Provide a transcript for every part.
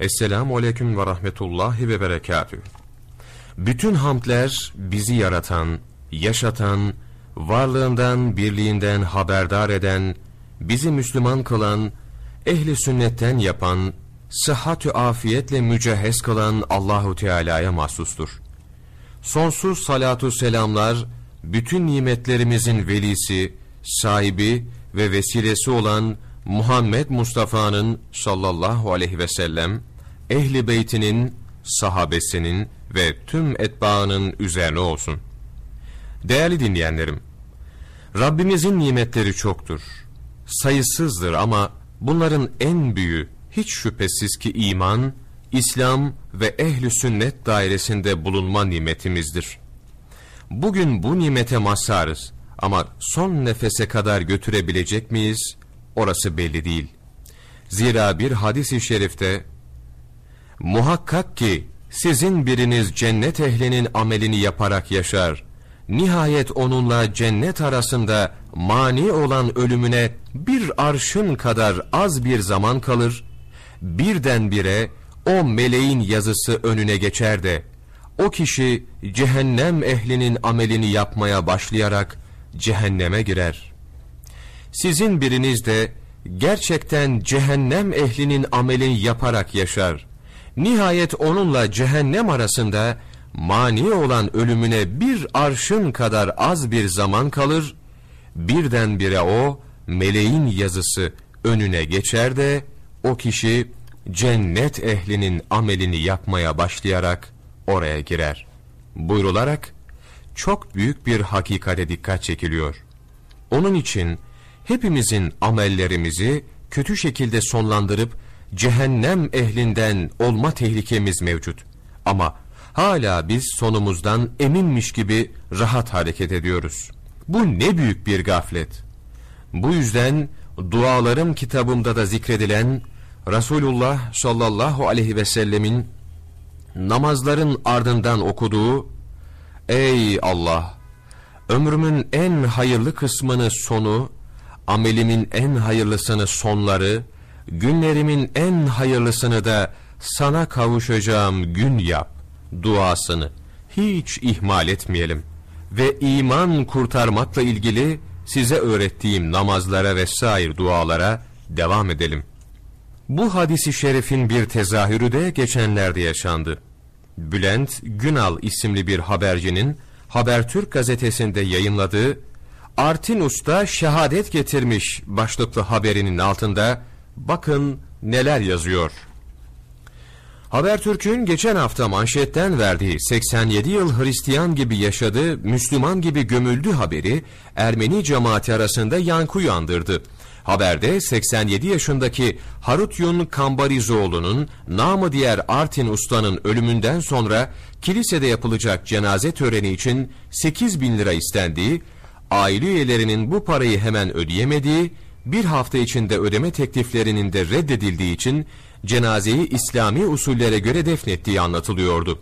Esselamu Aleyküm ve Rahmetullahi ve Berekatüh. Bütün hamdler bizi yaratan, yaşatan, varlığından, birliğinden haberdar eden, bizi Müslüman kılan, ehli sünnetten yapan, sıhhatü afiyetle mücehhez kılan Allahu Teala'ya mahsustur. Sonsuz salatu selamlar, bütün nimetlerimizin velisi, sahibi ve vesilesi olan Muhammed Mustafa'nın sallallahu aleyhi ve sellem, ehli beytinin, sahabesinin ve tüm etbaının üzerine olsun. Değerli dinleyenlerim, Rabbimizin nimetleri çoktur, sayısızdır ama bunların en büyüğü hiç şüphesiz ki iman, İslam ve ehli sünnet dairesinde bulunma nimetimizdir. Bugün bu nimete mazharız ama son nefese kadar götürebilecek miyiz? Orası belli değil. Zira bir hadis-i şerifte muhakkak ki sizin biriniz cennet ehlinin amelini yaparak yaşar. Nihayet onunla cennet arasında mani olan ölümüne bir arşın kadar az bir zaman kalır. Birdenbire o meleğin yazısı önüne geçer de o kişi cehennem ehlinin amelini yapmaya başlayarak cehenneme girer. Sizin biriniz de gerçekten cehennem ehlinin amelini yaparak yaşar. Nihayet onunla cehennem arasında mani olan ölümüne bir arşın kadar az bir zaman kalır. Birdenbire o meleğin yazısı önüne geçer de o kişi cennet ehlinin amelini yapmaya başlayarak oraya girer. Buyrularak çok büyük bir hakikate dikkat çekiliyor. Onun için hepimizin amellerimizi kötü şekilde sonlandırıp cehennem ehlinden olma tehlikemiz mevcut. Ama hala biz sonumuzdan eminmiş gibi rahat hareket ediyoruz. Bu ne büyük bir gaflet. Bu yüzden dualarım kitabımda da zikredilen Resulullah sallallahu aleyhi ve sellemin namazların ardından okuduğu Ey Allah! Ömrümün en hayırlı kısmını sonu, amelimin en hayırlısını sonları, günlerimin en hayırlısını da sana kavuşacağım gün yap duasını hiç ihmal etmeyelim ve iman kurtarmakla ilgili size öğrettiğim namazlara ve sair dualara devam edelim. Bu hadisi şerifin bir tezahürü de geçenlerde yaşandı. Bülent Günal isimli bir habercinin Habertürk gazetesinde yayınladığı Artin Usta şehadet getirmiş başlıklı haberinin altında bakın neler yazıyor. Habertürk'ün geçen hafta manşetten verdiği 87 yıl Hristiyan gibi yaşadı, Müslüman gibi gömüldü haberi Ermeni cemaati arasında yankı uyandırdı. Haberde 87 yaşındaki Harutyun Kambarizoğlu'nun namı diğer Artin Usta'nın ölümünden sonra kilisede yapılacak cenaze töreni için 8 bin lira istendiği, aile üyelerinin bu parayı hemen ödeyemediği, bir hafta içinde ödeme tekliflerinin de reddedildiği için cenazeyi İslami usullere göre defnettiği anlatılıyordu.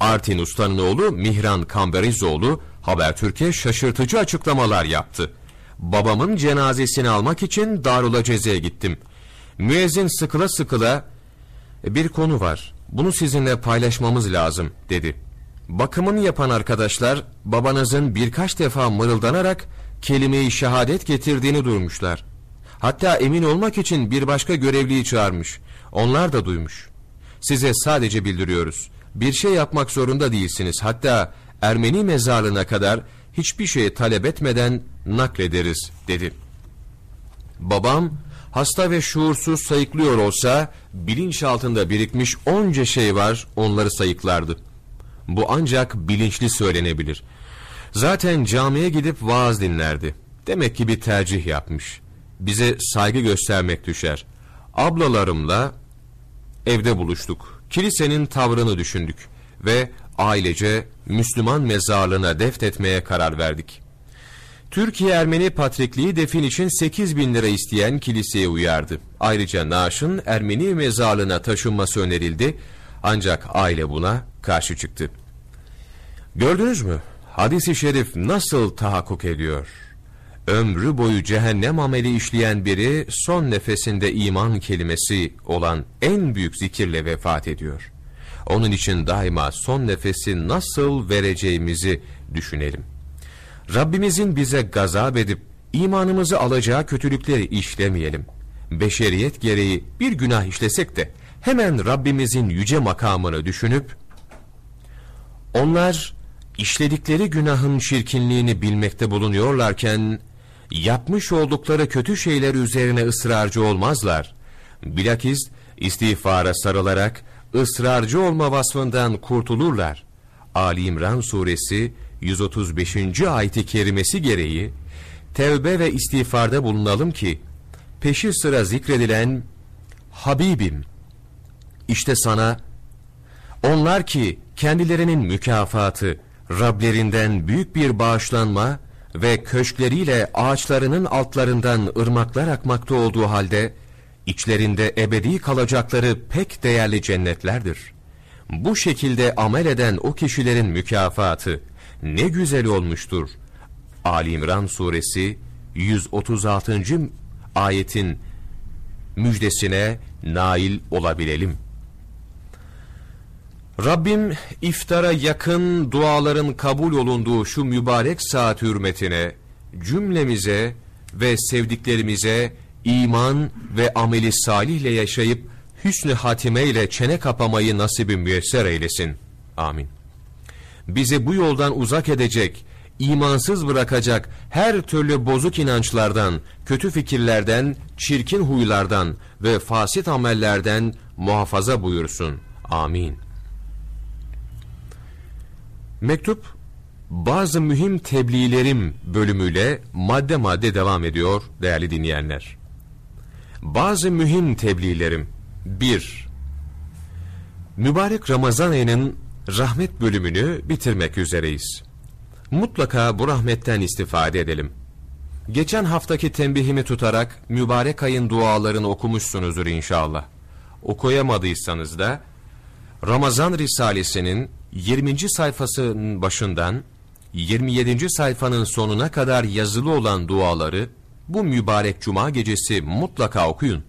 Artin Usta'nın oğlu Mihran Kamberizoğlu Habertürk'e şaşırtıcı açıklamalar yaptı. Babamın cenazesini almak için Darul Ceze'ye gittim. Müezzin sıkıla sıkıla bir konu var. Bunu sizinle paylaşmamız lazım dedi. Bakımını yapan arkadaşlar babanızın birkaç defa mırıldanarak kelimeyi şehadet getirdiğini duymuşlar. Hatta emin olmak için bir başka görevliyi çağırmış. Onlar da duymuş. Size sadece bildiriyoruz. Bir şey yapmak zorunda değilsiniz. Hatta Ermeni mezarlığına kadar hiçbir şey talep etmeden naklederiz dedi. Babam hasta ve şuursuz sayıklıyor olsa bilinç altında birikmiş onca şey var onları sayıklardı. Bu ancak bilinçli söylenebilir. Zaten camiye gidip vaaz dinlerdi. Demek ki bir tercih yapmış. Bize saygı göstermek düşer. Ablalarımla evde buluştuk. Kilisenin tavrını düşündük ve ailece Müslüman mezarlığına defnetmeye karar verdik. Türkiye Ermeni Patrikliği defin için 8 bin lira isteyen kiliseye uyardı. Ayrıca naaşın Ermeni mezarlığına taşınması önerildi ancak aile buna karşı çıktı. Gördünüz mü? Hadis-i şerif nasıl tahakkuk ediyor? ömrü boyu cehennem ameli işleyen biri son nefesinde iman kelimesi olan en büyük zikirle vefat ediyor. Onun için daima son nefesi nasıl vereceğimizi düşünelim. Rabbimizin bize gazap edip imanımızı alacağı kötülükleri işlemeyelim. Beşeriyet gereği bir günah işlesek de hemen Rabbimizin yüce makamını düşünüp onlar işledikleri günahın şirkinliğini bilmekte bulunuyorlarken yapmış oldukları kötü şeyler üzerine ısrarcı olmazlar. Bilakis istiğfara sarılarak ısrarcı olma vasfından kurtulurlar. Ali İmran suresi 135. ayeti kerimesi gereği tevbe ve istiğfarda bulunalım ki peşi sıra zikredilen Habibim işte sana onlar ki kendilerinin mükafatı Rablerinden büyük bir bağışlanma ve köşkleriyle ağaçlarının altlarından ırmaklar akmakta olduğu halde içlerinde ebedi kalacakları pek değerli cennetlerdir. Bu şekilde amel eden o kişilerin mükafatı ne güzel olmuştur. Ali İmran suresi 136. ayetin müjdesine nail olabilelim. Rabbim iftara yakın duaların kabul olunduğu şu mübarek saat hürmetine cümlemize ve sevdiklerimize iman ve ameli salihle yaşayıp hüsnü hatime ile çene kapamayı nasibi müyesser eylesin. Amin. Bizi bu yoldan uzak edecek, imansız bırakacak her türlü bozuk inançlardan, kötü fikirlerden, çirkin huylardan ve fasit amellerden muhafaza buyursun. Amin. Mektup, bazı mühim tebliğlerim bölümüyle madde madde devam ediyor değerli dinleyenler. Bazı mühim tebliğlerim. 1. Mübarek Ramazan ayının rahmet bölümünü bitirmek üzereyiz. Mutlaka bu rahmetten istifade edelim. Geçen haftaki tembihimi tutarak mübarek ayın dualarını okumuşsunuzdur inşallah. Okuyamadıysanız da Ramazan Risalesi'nin 20. sayfasının başından 27. sayfanın sonuna kadar yazılı olan duaları bu mübarek cuma gecesi mutlaka okuyun.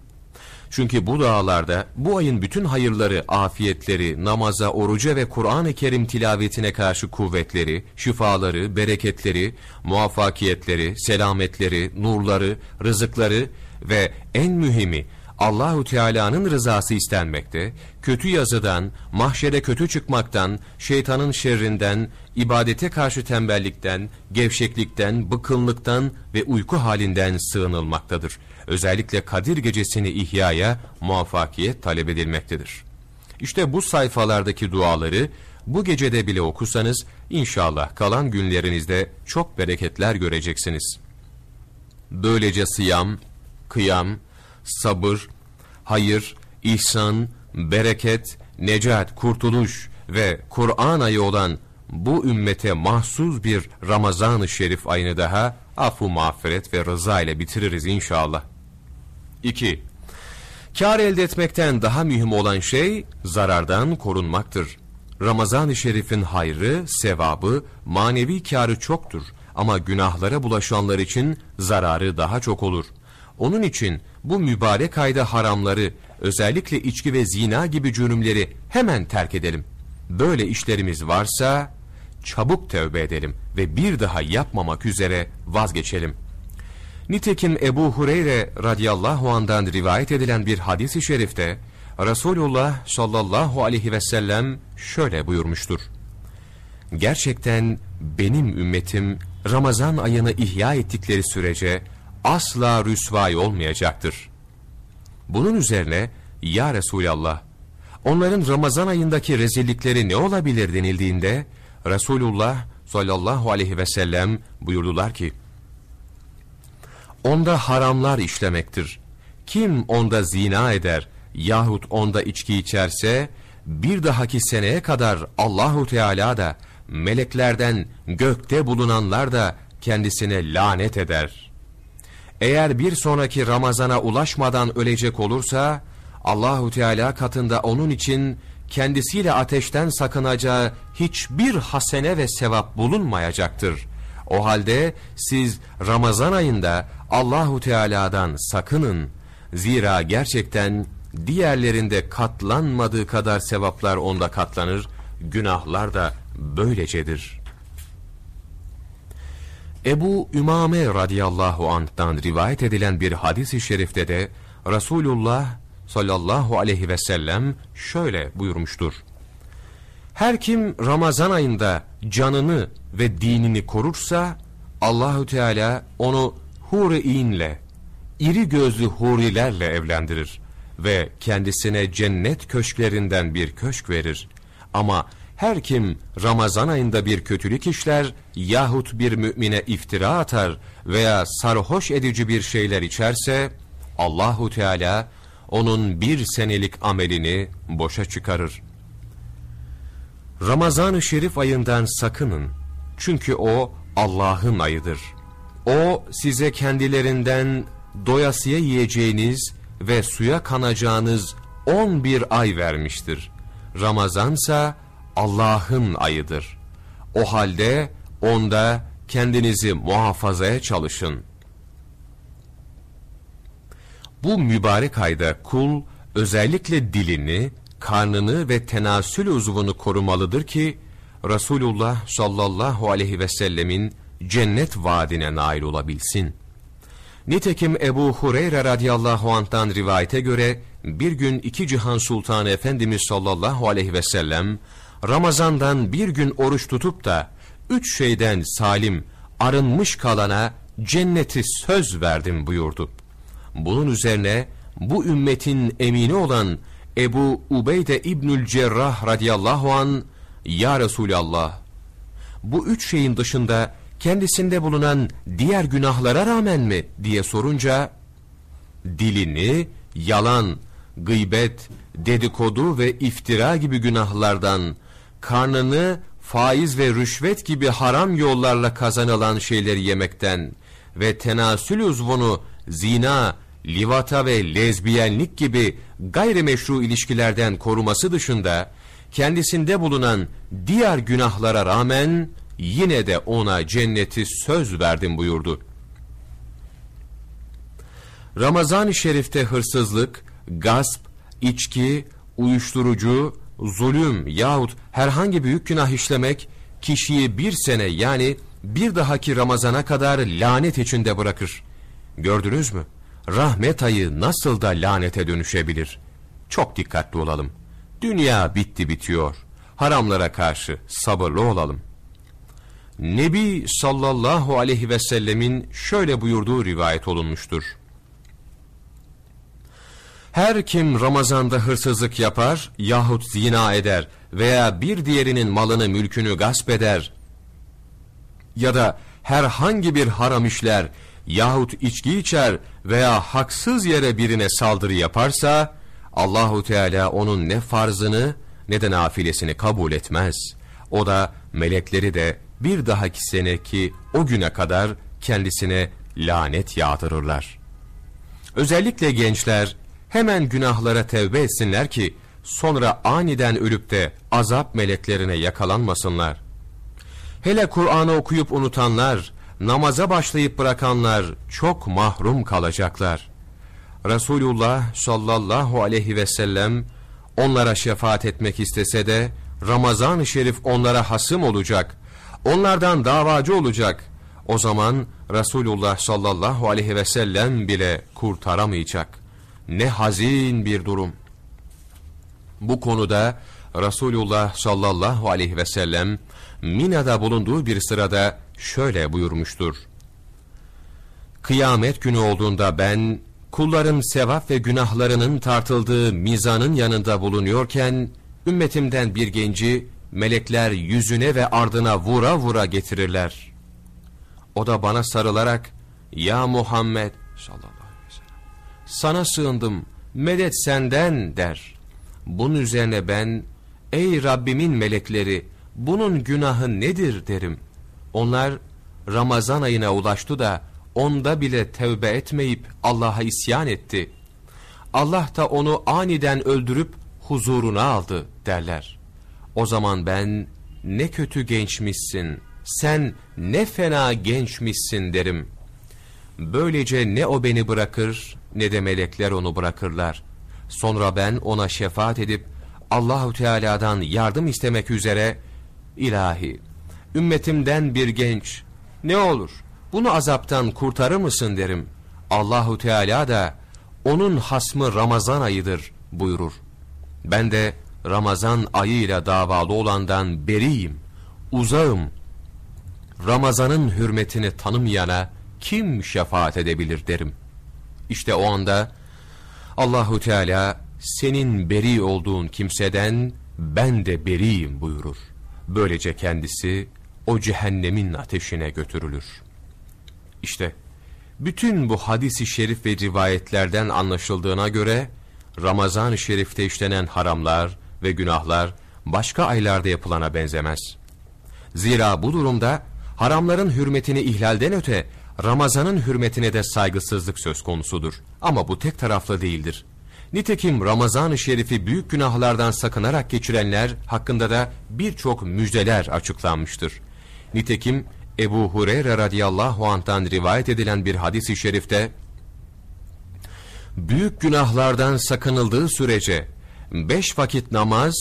Çünkü bu dualarda bu ayın bütün hayırları, afiyetleri, namaza, oruca ve Kur'an-ı Kerim tilavetine karşı kuvvetleri, şifaları, bereketleri, muvaffakiyetleri, selametleri, nurları, rızıkları ve en mühimi Allahu Teala'nın rızası istenmekte, kötü yazıdan, mahşere kötü çıkmaktan, şeytanın şerrinden, ibadete karşı tembellikten, gevşeklikten, bıkınlıktan ve uyku halinden sığınılmaktadır. Özellikle Kadir gecesini ihyaya muvaffakiyet talep edilmektedir. İşte bu sayfalardaki duaları bu gecede bile okusanız inşallah kalan günlerinizde çok bereketler göreceksiniz. Böylece sıyam, kıyam, sabır, hayır, ihsan, bereket, necat, kurtuluş ve Kur'an ayı olan bu ümmete mahsus bir Ramazan-ı Şerif ayını daha afu mağfiret ve rıza ile bitiririz inşallah. 2. Kar elde etmekten daha mühim olan şey zarardan korunmaktır. Ramazan-ı Şerif'in hayrı, sevabı, manevi karı çoktur ama günahlara bulaşanlar için zararı daha çok olur. Onun için bu mübarek ayda haramları, özellikle içki ve zina gibi cürümleri hemen terk edelim. Böyle işlerimiz varsa çabuk tövbe edelim ve bir daha yapmamak üzere vazgeçelim. Nitekim Ebu Hureyre radıyallahu andan rivayet edilen bir hadis-i şerifte Resulullah sallallahu aleyhi ve sellem şöyle buyurmuştur. Gerçekten benim ümmetim Ramazan ayını ihya ettikleri sürece asla rüsvay olmayacaktır. Bunun üzerine ya Resulallah onların Ramazan ayındaki rezillikleri ne olabilir denildiğinde Resulullah sallallahu aleyhi ve sellem buyurdular ki onda haramlar işlemektir. Kim onda zina eder yahut onda içki içerse bir dahaki seneye kadar Allahu Teala da meleklerden gökte bulunanlar da kendisine lanet eder.'' Eğer bir sonraki Ramazana ulaşmadan ölecek olursa Allahu Teala katında onun için kendisiyle ateşten sakınacağı hiçbir hasene ve sevap bulunmayacaktır. O halde siz Ramazan ayında Allahu Teala'dan sakının. Zira gerçekten diğerlerinde katlanmadığı kadar sevaplar onda katlanır, günahlar da böylecedir. Ebu Ümame radıyallahu anh'tan rivayet edilen bir hadis-i şerifte de Resulullah sallallahu aleyhi ve sellem şöyle buyurmuştur. Her kim Ramazan ayında canını ve dinini korursa Allahü Teala onu huriinle, iri gözlü hurilerle evlendirir ve kendisine cennet köşklerinden bir köşk verir. Ama her kim Ramazan ayında bir kötülük işler yahut bir mümine iftira atar veya sarhoş edici bir şeyler içerse Allahu Teala onun bir senelik amelini boşa çıkarır. Ramazan-ı Şerif ayından sakının. Çünkü o Allah'ın ayıdır. O size kendilerinden doyasıya yiyeceğiniz ve suya kanacağınız on bir ay vermiştir. Ramazansa Allah'ın ayıdır. O halde onda kendinizi muhafazaya çalışın. Bu mübarek ayda kul özellikle dilini, karnını ve tenasül uzvunu korumalıdır ki Resulullah sallallahu aleyhi ve sellemin cennet vaadine nail olabilsin. Nitekim Ebu Hureyre radıyallahu anh'tan rivayete göre bir gün iki cihan sultanı Efendimiz sallallahu aleyhi ve sellem Ramazan'dan bir gün oruç tutup da üç şeyden salim, arınmış kalana cenneti söz verdim buyurdu. Bunun üzerine bu ümmetin emini olan Ebu Ubeyde İbnül Cerrah radıyallahu an Ya Resulallah bu üç şeyin dışında kendisinde bulunan diğer günahlara rağmen mi diye sorunca dilini yalan, gıybet, dedikodu ve iftira gibi günahlardan karnını faiz ve rüşvet gibi haram yollarla kazanılan şeyleri yemekten ve tenasül uzvunu zina, livata ve lezbiyenlik gibi gayrimeşru ilişkilerden koruması dışında kendisinde bulunan diğer günahlara rağmen yine de ona cenneti söz verdim buyurdu. Ramazan-ı Şerif'te hırsızlık, gasp, içki, uyuşturucu, zulüm yahut herhangi büyük günah işlemek kişiyi bir sene yani bir dahaki Ramazan'a kadar lanet içinde bırakır. Gördünüz mü? Rahmet ayı nasıl da lanete dönüşebilir? Çok dikkatli olalım. Dünya bitti bitiyor. Haramlara karşı sabırlı olalım. Nebi sallallahu aleyhi ve sellemin şöyle buyurduğu rivayet olunmuştur. Her kim Ramazan'da hırsızlık yapar yahut zina eder veya bir diğerinin malını mülkünü gasp eder ya da herhangi bir haram işler yahut içki içer veya haksız yere birine saldırı yaparsa Allahu Teala onun ne farzını ne de nafilesini kabul etmez. O da melekleri de bir dahaki seneki o güne kadar kendisine lanet yağdırırlar. Özellikle gençler hemen günahlara tevbe etsinler ki sonra aniden ölüp de azap meleklerine yakalanmasınlar. Hele Kur'an'ı okuyup unutanlar, namaza başlayıp bırakanlar çok mahrum kalacaklar. Resulullah sallallahu aleyhi ve sellem onlara şefaat etmek istese de Ramazan-ı Şerif onlara hasım olacak. Onlardan davacı olacak. O zaman Resulullah sallallahu aleyhi ve sellem bile kurtaramayacak. Ne hazin bir durum. Bu konuda Resulullah sallallahu aleyhi ve sellem Mina'da bulunduğu bir sırada şöyle buyurmuştur. Kıyamet günü olduğunda ben kulların sevap ve günahlarının tartıldığı mizanın yanında bulunuyorken ümmetimden bir genci melekler yüzüne ve ardına vura vura getirirler. O da bana sarılarak ya Muhammed sallallahu sana sığındım medet senden der. Bunun üzerine ben ey Rabbimin melekleri bunun günahı nedir derim. Onlar Ramazan ayına ulaştı da onda bile tevbe etmeyip Allah'a isyan etti. Allah da onu aniden öldürüp huzuruna aldı derler. O zaman ben ne kötü gençmişsin, sen ne fena gençmişsin derim. Böylece ne o beni bırakır ne de melekler onu bırakırlar. Sonra ben ona şefaat edip Allahu Teala'dan yardım istemek üzere ilahi ümmetimden bir genç ne olur bunu azaptan kurtarır mısın derim. Allahu Teala da onun hasmı Ramazan ayıdır buyurur. Ben de Ramazan ayıyla davalı olandan beriyim, uzağım. Ramazan'ın hürmetini tanımayana kim şefaat edebilir derim. İşte o anda Allahu Teala senin beri olduğun kimseden ben de beriyim buyurur. Böylece kendisi o cehennemin ateşine götürülür. İşte bütün bu hadisi şerif ve rivayetlerden anlaşıldığına göre Ramazan-ı Şerif'te işlenen haramlar ve günahlar başka aylarda yapılana benzemez. Zira bu durumda haramların hürmetini ihlalden öte Ramazan'ın hürmetine de saygısızlık söz konusudur. Ama bu tek taraflı değildir. Nitekim Ramazan-ı Şerif'i büyük günahlardan sakınarak geçirenler hakkında da birçok müjdeler açıklanmıştır. Nitekim Ebu Hureyre radıyallahu anh'tan rivayet edilen bir hadis-i şerifte büyük günahlardan sakınıldığı sürece beş vakit namaz,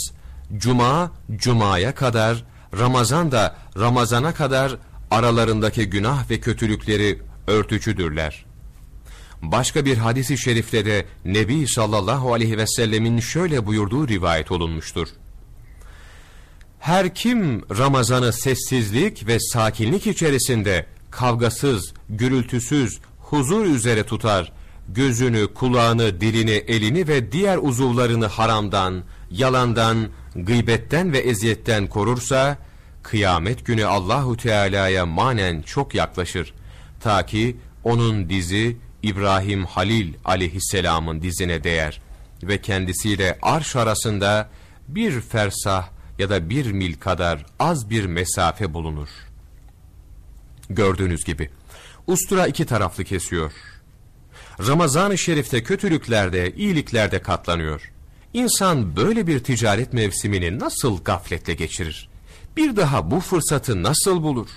cuma, cumaya kadar, Ramazan da Ramazana kadar aralarındaki günah ve kötülükleri örtücüdürler. Başka bir hadisi şerifte de Nebi sallallahu aleyhi ve sellemin şöyle buyurduğu rivayet olunmuştur. Her kim Ramazan'ı sessizlik ve sakinlik içerisinde kavgasız, gürültüsüz, huzur üzere tutar, gözünü, kulağını, dilini, elini ve diğer uzuvlarını haramdan, yalandan, gıybetten ve eziyetten korursa, kıyamet günü Allahu Teala'ya manen çok yaklaşır. Ta ki onun dizi İbrahim Halil aleyhisselamın dizine değer ve kendisiyle arş arasında bir fersah ya da bir mil kadar az bir mesafe bulunur. Gördüğünüz gibi ustura iki taraflı kesiyor. Ramazan-ı Şerif'te kötülüklerde, iyiliklerde katlanıyor. İnsan böyle bir ticaret mevsimini nasıl gafletle geçirir? Bir daha bu fırsatı nasıl bulur?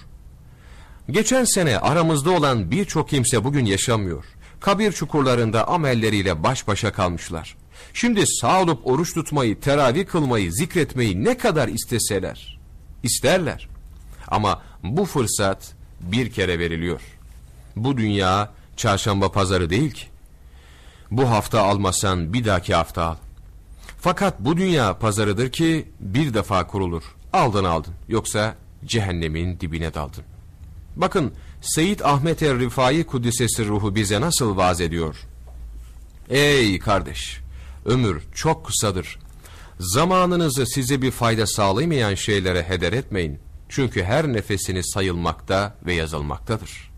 Geçen sene aramızda olan birçok kimse bugün yaşamıyor. Kabir çukurlarında amelleriyle baş başa kalmışlar. Şimdi sağ olup oruç tutmayı, teravih kılmayı, zikretmeyi ne kadar isteseler, isterler. Ama bu fırsat bir kere veriliyor. Bu dünya çarşamba pazarı değil ki. Bu hafta almasan bir dahaki hafta al. Fakat bu dünya pazarıdır ki bir defa kurulur. Aldın aldın. Yoksa cehennemin dibine daldın. Bakın Seyyid Ahmet er Rifai Kudüs'esi ruhu bize nasıl vaaz ediyor. Ey kardeş! Ömür çok kısadır. Zamanınızı size bir fayda sağlamayan şeylere heder etmeyin. Çünkü her nefesini sayılmakta ve yazılmaktadır.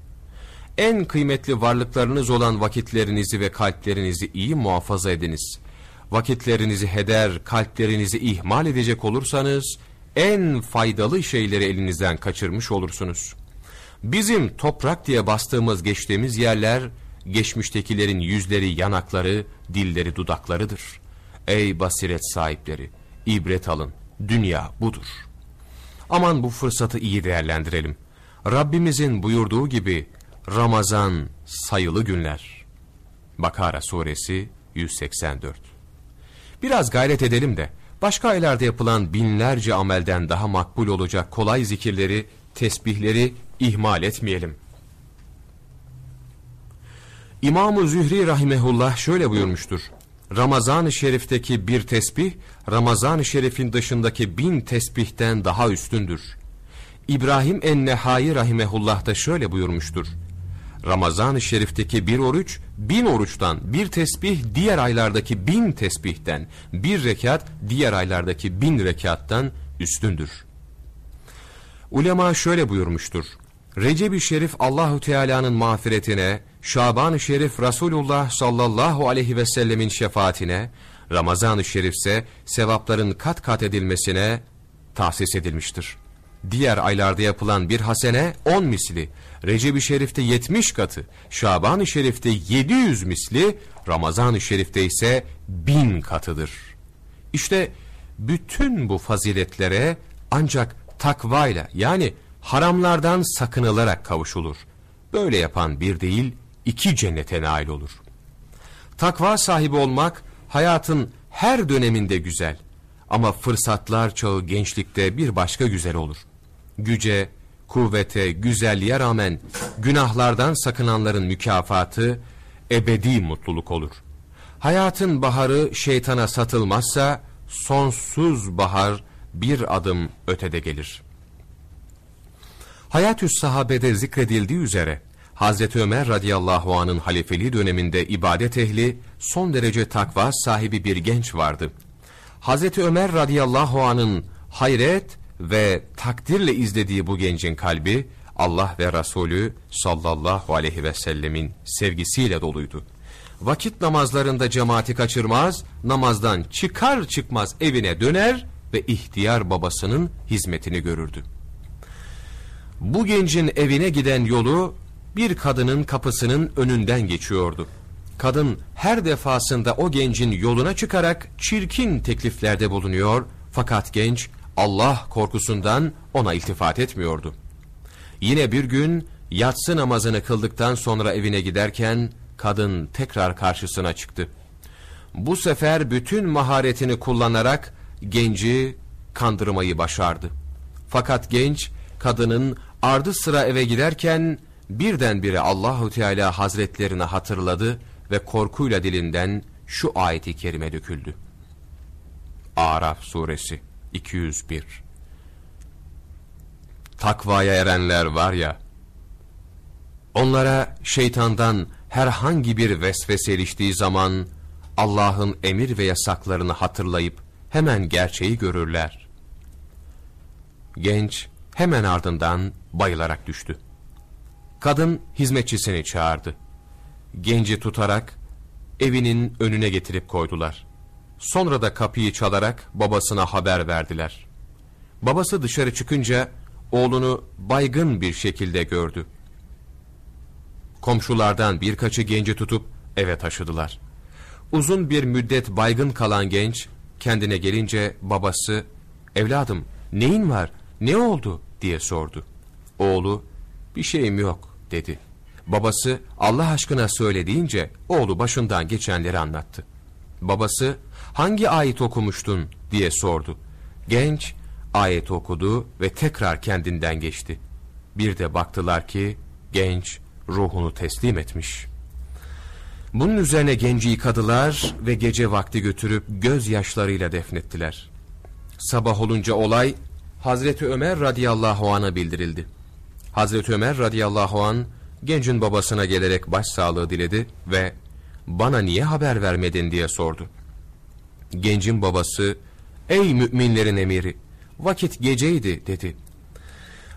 En kıymetli varlıklarınız olan vakitlerinizi ve kalplerinizi iyi muhafaza ediniz. Vakitlerinizi heder, kalplerinizi ihmal edecek olursanız, en faydalı şeyleri elinizden kaçırmış olursunuz. Bizim toprak diye bastığımız geçtiğimiz yerler, geçmiştekilerin yüzleri, yanakları, dilleri, dudaklarıdır. Ey basiret sahipleri, ibret alın, dünya budur. Aman bu fırsatı iyi değerlendirelim. Rabbimizin buyurduğu gibi, Ramazan sayılı günler. Bakara suresi 184 Biraz gayret edelim de, başka aylarda yapılan binlerce amelden daha makbul olacak kolay zikirleri, tesbihleri ihmal etmeyelim. İmam-ı Zühri Rahimehullah şöyle buyurmuştur. Ramazan-ı Şerif'teki bir tesbih, Ramazan-ı Şerif'in dışındaki bin tesbihten daha üstündür. İbrahim en-Nehai Rahimehullah da şöyle buyurmuştur. Ramazan-ı Şerif'teki bir oruç, bin oruçtan, bir tesbih diğer aylardaki bin tesbihten, bir rekat diğer aylardaki bin rekattan üstündür. Ulema şöyle buyurmuştur. Recep-i Şerif Allahu Teala'nın mağfiretine, Şaban-ı Şerif Resulullah sallallahu aleyhi ve sellemin şefaatine, Ramazan-ı Şerif ise sevapların kat kat edilmesine tahsis edilmiştir. Diğer aylarda yapılan bir hasene on misli, Recep-i Şerif'te yetmiş katı, Şaban-ı Şerif'te yedi yüz misli, Ramazan-ı Şerif'te ise bin katıdır. İşte bütün bu faziletlere ancak takvayla yani haramlardan sakınılarak kavuşulur. Böyle yapan bir değil, iki cennete nail olur. Takva sahibi olmak, hayatın her döneminde güzel. Ama fırsatlar çağı gençlikte bir başka güzel olur. Güce, kuvvete, güzelliğe rağmen günahlardan sakınanların mükafatı ebedi mutluluk olur. Hayatın baharı şeytana satılmazsa sonsuz bahar bir adım ötede gelir. Hayatü sahabede zikredildiği üzere Hazreti Ömer radıyallahu anın halifeliği döneminde ibadet ehli son derece takva sahibi bir genç vardı. Hazreti Ömer radıyallahu anın hayret ve takdirle izlediği bu gencin kalbi Allah ve Resulü sallallahu aleyhi ve sellemin sevgisiyle doluydu. Vakit namazlarında cemaati kaçırmaz, namazdan çıkar çıkmaz evine döner ve ihtiyar babasının hizmetini görürdü. Bu gencin evine giden yolu bir kadının kapısının önünden geçiyordu. Kadın her defasında o gencin yoluna çıkarak çirkin tekliflerde bulunuyor fakat genç Allah korkusundan ona iltifat etmiyordu. Yine bir gün yatsı namazını kıldıktan sonra evine giderken kadın tekrar karşısına çıktı. Bu sefer bütün maharetini kullanarak genci kandırmayı başardı. Fakat genç kadının ardı sıra eve giderken birdenbire Allahu Teala Hazretlerini hatırladı ve korkuyla dilinden şu ayeti kerime döküldü. Araf suresi 201 Takvaya erenler var ya, onlara şeytandan herhangi bir vesvese iliştiği zaman Allah'ın emir ve yasaklarını hatırlayıp hemen gerçeği görürler. Genç hemen ardından bayılarak düştü. Kadın hizmetçisini çağırdı. Genci tutarak evinin önüne getirip koydular. Sonra da kapıyı çalarak babasına haber verdiler. Babası dışarı çıkınca oğlunu baygın bir şekilde gördü. Komşulardan birkaçı genci tutup eve taşıdılar. Uzun bir müddet baygın kalan genç kendine gelince babası "Evladım, neyin var? Ne oldu?" diye sordu. Oğlu "Bir şeyim yok." dedi. Babası Allah aşkına söyle deyince oğlu başından geçenleri anlattı. Babası hangi ayet okumuştun diye sordu. Genç ayet okudu ve tekrar kendinden geçti. Bir de baktılar ki genç ruhunu teslim etmiş. Bunun üzerine genci yıkadılar ve gece vakti götürüp gözyaşlarıyla defnettiler. Sabah olunca olay Hazreti Ömer radıyallahu an'a bildirildi. Hazreti Ömer radıyallahu an gencin babasına gelerek başsağlığı diledi ve bana niye haber vermedin diye sordu. Gencin babası ey müminlerin emiri vakit geceydi dedi.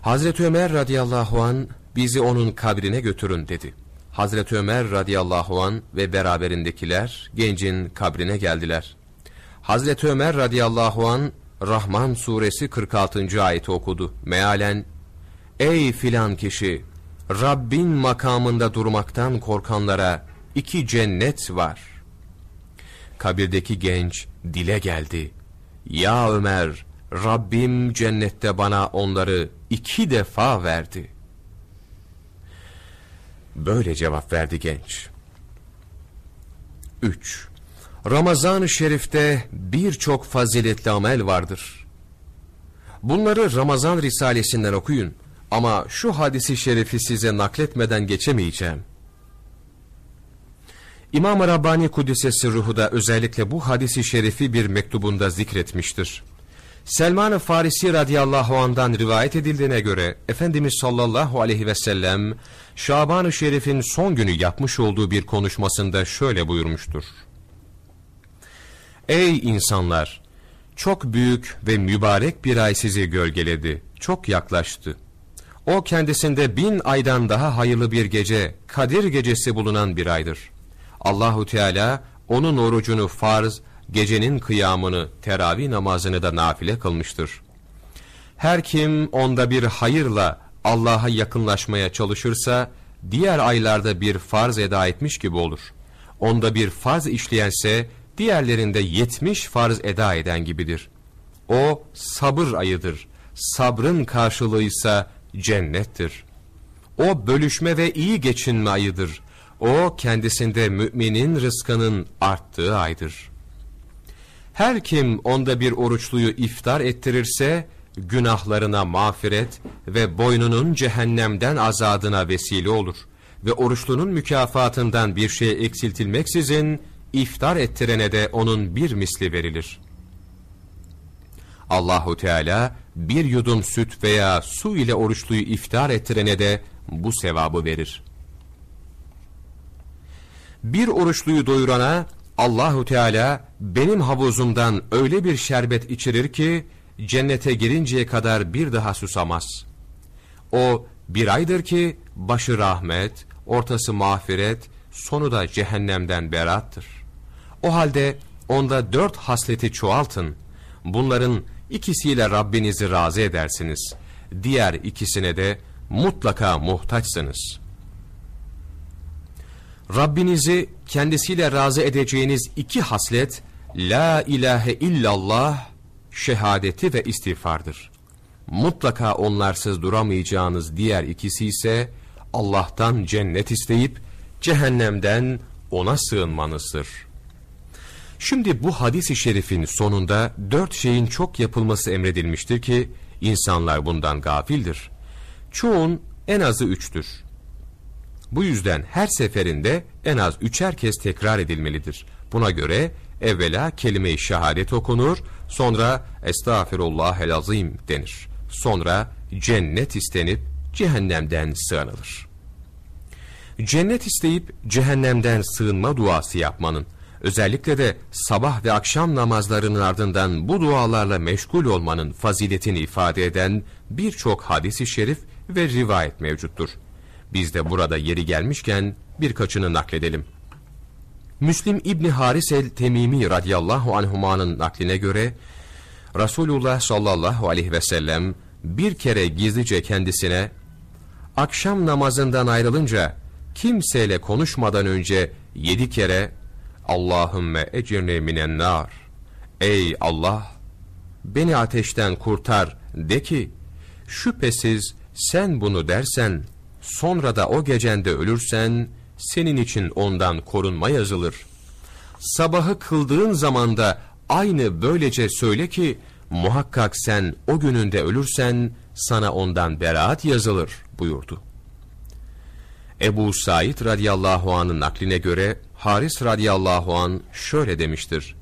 Hazreti Ömer radıyallahu an bizi onun kabrine götürün dedi. Hazreti Ömer radıyallahu an ve beraberindekiler gencin kabrine geldiler. Hazreti Ömer radıyallahu an Rahman suresi 46. ayeti okudu. Mealen Ey filan kişi Rabbin makamında durmaktan korkanlara iki cennet var. Kabirdeki genç dile geldi. Ya Ömer, Rabbim cennette bana onları iki defa verdi. Böyle cevap verdi genç. 3. Ramazan-ı Şerif'te birçok faziletli amel vardır. Bunları Ramazan Risalesinden okuyun. Ama şu hadisi şerifi size nakletmeden geçemeyeceğim. İmam-ı Rabbani Kudüs'e ruhu da özellikle bu hadisi şerifi bir mektubunda zikretmiştir. Selman-ı Farisi radıyallahu andan rivayet edildiğine göre Efendimiz sallallahu aleyhi ve sellem Şaban-ı Şerif'in son günü yapmış olduğu bir konuşmasında şöyle buyurmuştur. Ey insanlar! Çok büyük ve mübarek bir ay sizi gölgeledi, çok yaklaştı. O kendisinde bin aydan daha hayırlı bir gece, Kadir gecesi bulunan bir aydır. Allahu Teala onun orucunu farz, gecenin kıyamını, teravih namazını da nafile kılmıştır. Her kim onda bir hayırla Allah'a yakınlaşmaya çalışırsa, diğer aylarda bir farz eda etmiş gibi olur. Onda bir farz işleyense, diğerlerinde yetmiş farz eda eden gibidir. O sabır ayıdır. Sabrın karşılığı ise cennettir. O bölüşme ve iyi geçinme ayıdır. O kendisinde müminin rızkının arttığı aydır. Her kim onda bir oruçluyu iftar ettirirse, günahlarına mağfiret ve boynunun cehennemden azadına vesile olur. Ve oruçlunun mükafatından bir şey eksiltilmeksizin, iftar ettirene de onun bir misli verilir. Allahu Teala bir yudum süt veya su ile oruçluyu iftar ettirene de bu sevabı verir. Bir oruçluyu doyurana Allahu Teala benim havuzumdan öyle bir şerbet içirir ki cennete girinceye kadar bir daha susamaz. O bir aydır ki başı rahmet, ortası mağfiret, sonu da cehennemden berattır. O halde onda dört hasleti çoğaltın. Bunların ikisiyle Rabbinizi razı edersiniz. Diğer ikisine de mutlaka muhtaçsınız. Rabbinizi kendisiyle razı edeceğiniz iki haslet, La ilahe illallah, şehadeti ve istiğfardır. Mutlaka onlarsız duramayacağınız diğer ikisi ise, Allah'tan cennet isteyip, cehennemden ona sığınmanızdır. Şimdi bu hadis-i şerifin sonunda dört şeyin çok yapılması emredilmiştir ki, insanlar bundan gafildir. Çoğun en azı üçtür. Bu yüzden her seferinde en az üçer kez tekrar edilmelidir. Buna göre evvela kelime-i şehadet okunur, sonra estağfirullahel azim denir. Sonra cennet istenip cehennemden sığınılır. Cennet isteyip cehennemden sığınma duası yapmanın, özellikle de sabah ve akşam namazlarının ardından bu dualarla meşgul olmanın faziletini ifade eden birçok hadis-i şerif ve rivayet mevcuttur. Biz de burada yeri gelmişken birkaçını nakledelim. Müslim İbni Haris el-Temimi radıyallahu anhumanın nakline göre, Resulullah sallallahu aleyhi ve sellem bir kere gizlice kendisine, akşam namazından ayrılınca kimseyle konuşmadan önce yedi kere, Allahümme ecirne minen nar, ey Allah, beni ateşten kurtar de ki, şüphesiz sen bunu dersen, sonra da o gecende ölürsen, senin için ondan korunma yazılır. Sabahı kıldığın zamanda aynı böylece söyle ki, muhakkak sen o gününde ölürsen, sana ondan beraat yazılır buyurdu. Ebu Said radıyallahu anın nakline göre, Haris radıyallahu an şöyle demiştir.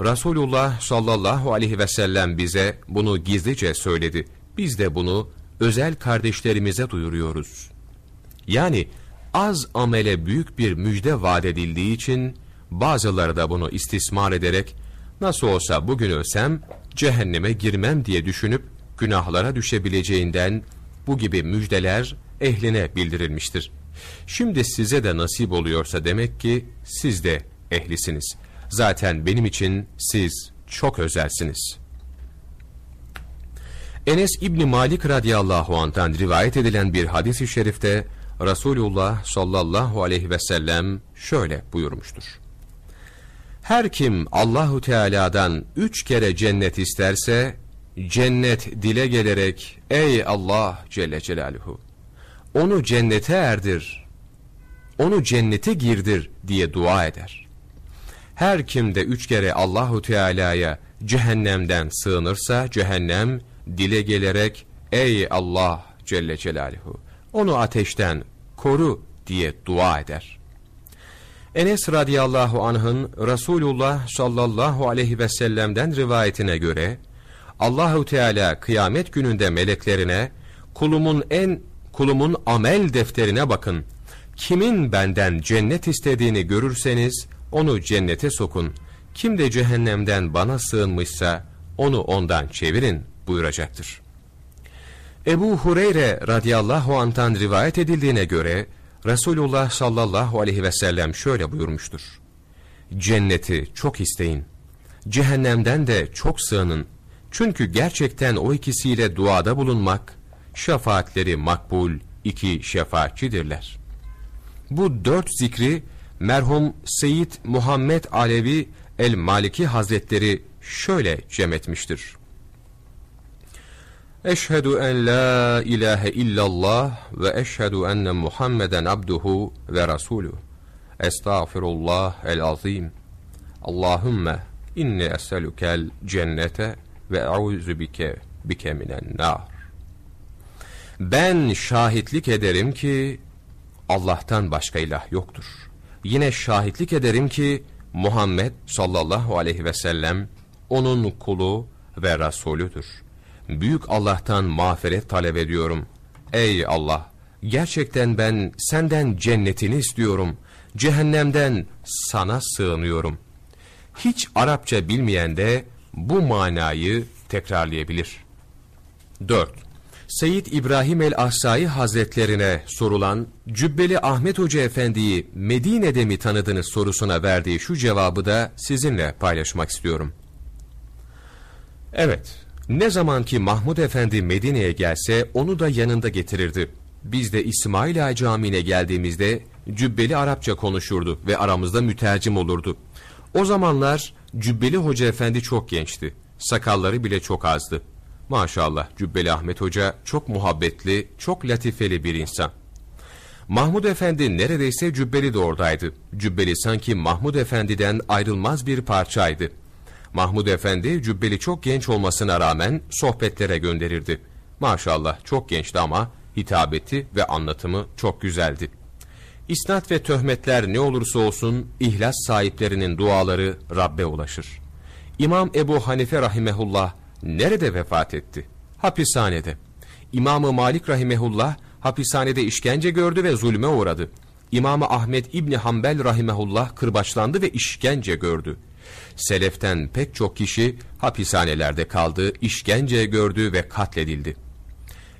Resulullah sallallahu aleyhi ve sellem bize bunu gizlice söyledi. Biz de bunu özel kardeşlerimize duyuruyoruz. Yani az amele büyük bir müjde vaat edildiği için bazıları da bunu istismar ederek nasıl olsa bugün ölsem cehenneme girmem diye düşünüp günahlara düşebileceğinden bu gibi müjdeler ehline bildirilmiştir. Şimdi size de nasip oluyorsa demek ki siz de ehlisiniz. Zaten benim için siz çok özelsiniz. Enes İbni Malik radıyallahu anh'tan rivayet edilen bir hadis-i şerifte Resulullah sallallahu aleyhi ve sellem şöyle buyurmuştur. Her kim Allahu Teala'dan üç kere cennet isterse, cennet dile gelerek, ey Allah Celle Celaluhu, onu cennete erdir, onu cennete girdir diye dua eder. Her kim de üç kere Allahu Teala'ya cehennemden sığınırsa, cehennem dile gelerek, ey Allah Celle Celaluhu, onu ateşten koru diye dua eder. Enes radıyallahu anh'ın Resulullah sallallahu aleyhi ve sellem'den rivayetine göre Allahu Teala kıyamet gününde meleklerine kulumun en kulumun amel defterine bakın. Kimin benden cennet istediğini görürseniz onu cennete sokun. Kim de cehennemden bana sığınmışsa onu ondan çevirin buyuracaktır. Ebu Hureyre radıyallahu anh'tan rivayet edildiğine göre Resulullah sallallahu aleyhi ve sellem şöyle buyurmuştur. Cenneti çok isteyin. Cehennemden de çok sığının. Çünkü gerçekten o ikisiyle duada bulunmak, şefaatleri makbul iki şefaatçidirler. Bu dört zikri merhum Seyyid Muhammed Alevi El-Maliki Hazretleri şöyle cem etmiştir. Eşhedü en la ilahe illallah ve eşhedü enne Muhammeden abduhu ve rasuluh. Estağfirullah el azim. Allahümme inni eselükel cennete ve eûzü bike bike minen nar. Ben şahitlik ederim ki Allah'tan başka ilah yoktur. Yine şahitlik ederim ki Muhammed sallallahu aleyhi ve sellem onun kulu ve Resulüdür. Büyük Allah'tan mağfiret talep ediyorum. Ey Allah! Gerçekten ben senden cennetini istiyorum. Cehennemden sana sığınıyorum. Hiç Arapça bilmeyen de bu manayı tekrarlayabilir. 4. Seyyid İbrahim el-Ahsai Hazretlerine sorulan Cübbeli Ahmet Hoca Efendi'yi Medine'de mi tanıdınız sorusuna verdiği şu cevabı da sizinle paylaşmak istiyorum. Evet, ne zaman ki Mahmud Efendi Medine'ye gelse onu da yanında getirirdi. Biz de İsmail Ağa Camii'ne geldiğimizde Cübbeli Arapça konuşurdu ve aramızda mütercim olurdu. O zamanlar Cübbeli Hoca Efendi çok gençti. Sakalları bile çok azdı. Maşallah Cübbeli Ahmet Hoca çok muhabbetli, çok latifeli bir insan. Mahmud Efendi neredeyse Cübbeli de oradaydı. Cübbeli sanki Mahmud Efendi'den ayrılmaz bir parçaydı. Mahmud Efendi Cübbeli çok genç olmasına rağmen sohbetlere gönderirdi. Maşallah çok gençti ama hitabeti ve anlatımı çok güzeldi. İsnat ve töhmetler ne olursa olsun ihlas sahiplerinin duaları Rabbe ulaşır. İmam Ebu Hanife rahimehullah nerede vefat etti? Hapishanede. İmamı Malik rahimehullah hapishanede işkence gördü ve zulme uğradı. İmamı Ahmet İbni Hanbel rahimehullah kırbaçlandı ve işkence gördü. Seleften pek çok kişi hapishanelerde kaldı, işkence gördü ve katledildi.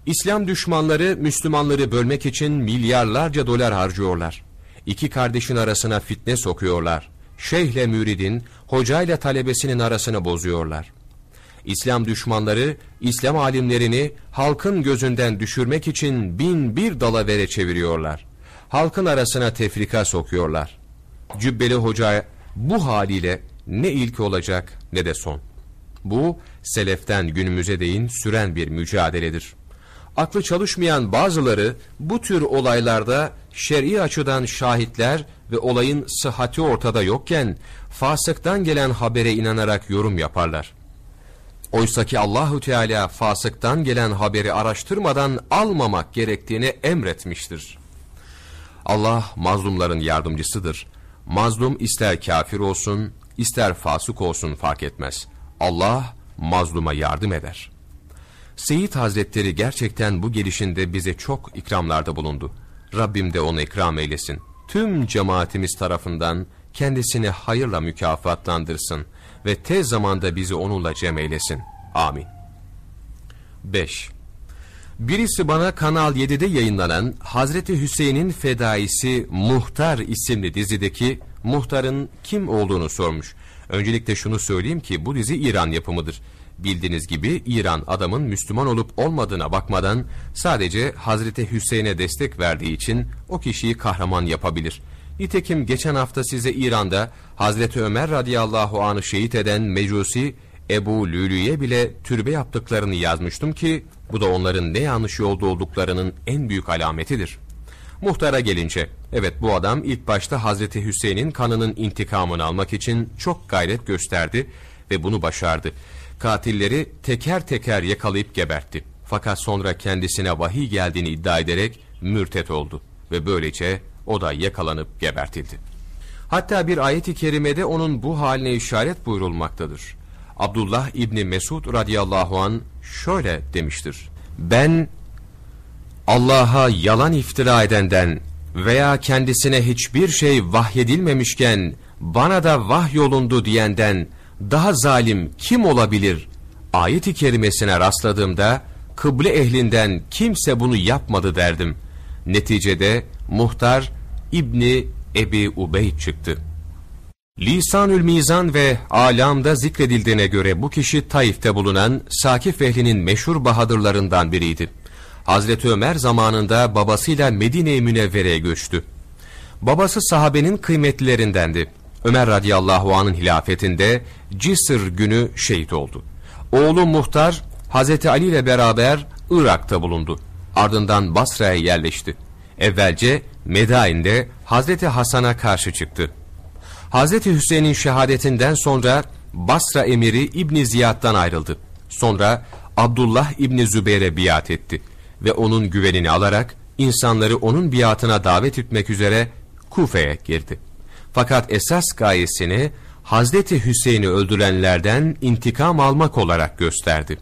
İslam düşmanları Müslümanları bölmek için milyarlarca dolar harcıyorlar. İki kardeşin arasına fitne sokuyorlar. Şeyhle müridin, hocayla talebesinin arasını bozuyorlar. İslam düşmanları, İslam alimlerini halkın gözünden düşürmek için bin bir dalavere çeviriyorlar. Halkın arasına tefrika sokuyorlar. Cübbeli Hoca bu haliyle ne ilk olacak ne de son. Bu, seleften günümüze değin süren bir mücadeledir. Aklı çalışmayan bazıları bu tür olaylarda şer'i açıdan şahitler ve olayın sıhhati ortada yokken fasıktan gelen habere inanarak yorum yaparlar. Oysaki Allahu Teala fasıktan gelen haberi araştırmadan almamak gerektiğini emretmiştir. Allah mazlumların yardımcısıdır. Mazlum ister kafir olsun, ister fasık olsun fark etmez. Allah mazluma yardım eder. Seyit Hazretleri gerçekten bu gelişinde bize çok ikramlarda bulundu. Rabbim de onu ikram eylesin. Tüm cemaatimiz tarafından kendisini hayırla mükafatlandırsın ve tez zamanda bizi onunla cem eylesin. Amin. 5. Birisi bana Kanal 7'de yayınlanan Hazreti Hüseyin'in fedaisi Muhtar isimli dizideki muhtarın kim olduğunu sormuş. Öncelikle şunu söyleyeyim ki bu dizi İran yapımıdır. Bildiğiniz gibi İran adamın Müslüman olup olmadığına bakmadan sadece Hazreti Hüseyin'e destek verdiği için o kişiyi kahraman yapabilir. Nitekim geçen hafta size İran'da Hazreti Ömer radıyallahu anı şehit eden Mecusi Ebu Lülü'ye bile türbe yaptıklarını yazmıştım ki bu da onların ne yanlış yolda olduklarının en büyük alametidir. Muhtara gelince, evet bu adam ilk başta Hazreti Hüseyin'in kanının intikamını almak için çok gayret gösterdi ve bunu başardı. Katilleri teker teker yakalayıp gebertti. Fakat sonra kendisine vahiy geldiğini iddia ederek mürtet oldu ve böylece o da yakalanıp gebertildi. Hatta bir ayet-i kerimede onun bu haline işaret buyurulmaktadır. Abdullah İbni Mesud radıyallahu an şöyle demiştir. Ben Allah'a yalan iftira edenden veya kendisine hiçbir şey vahyedilmemişken bana da vahyolundu diyenden daha zalim kim olabilir? Ayet-i kerimesine rastladığımda kıble ehlinden kimse bunu yapmadı derdim. Neticede muhtar İbni Ebi Ubeyd çıktı. Lisanül Mizan ve Alam'da zikredildiğine göre bu kişi Taif'te bulunan Sakif ehlinin meşhur bahadırlarından biriydi. Hazreti Ömer zamanında babasıyla Medine-i Münevvere'ye göçtü. Babası sahabenin kıymetlilerindendi. Ömer radıyallahu anın hilafetinde Cisr günü şehit oldu. Oğlu Muhtar Hazreti Ali ile beraber Irak'ta bulundu. Ardından Basra'ya yerleşti. Evvelce Medain'de Hazreti Hasan'a karşı çıktı. Hazreti Hüseyin'in şehadetinden sonra Basra emiri İbni Ziyad'dan ayrıldı. Sonra Abdullah İbni Zübeyir'e biat etti ve onun güvenini alarak insanları onun biatına davet etmek üzere Kufe'ye girdi. Fakat esas gayesini Hazreti Hüseyin'i öldürenlerden intikam almak olarak gösterdi.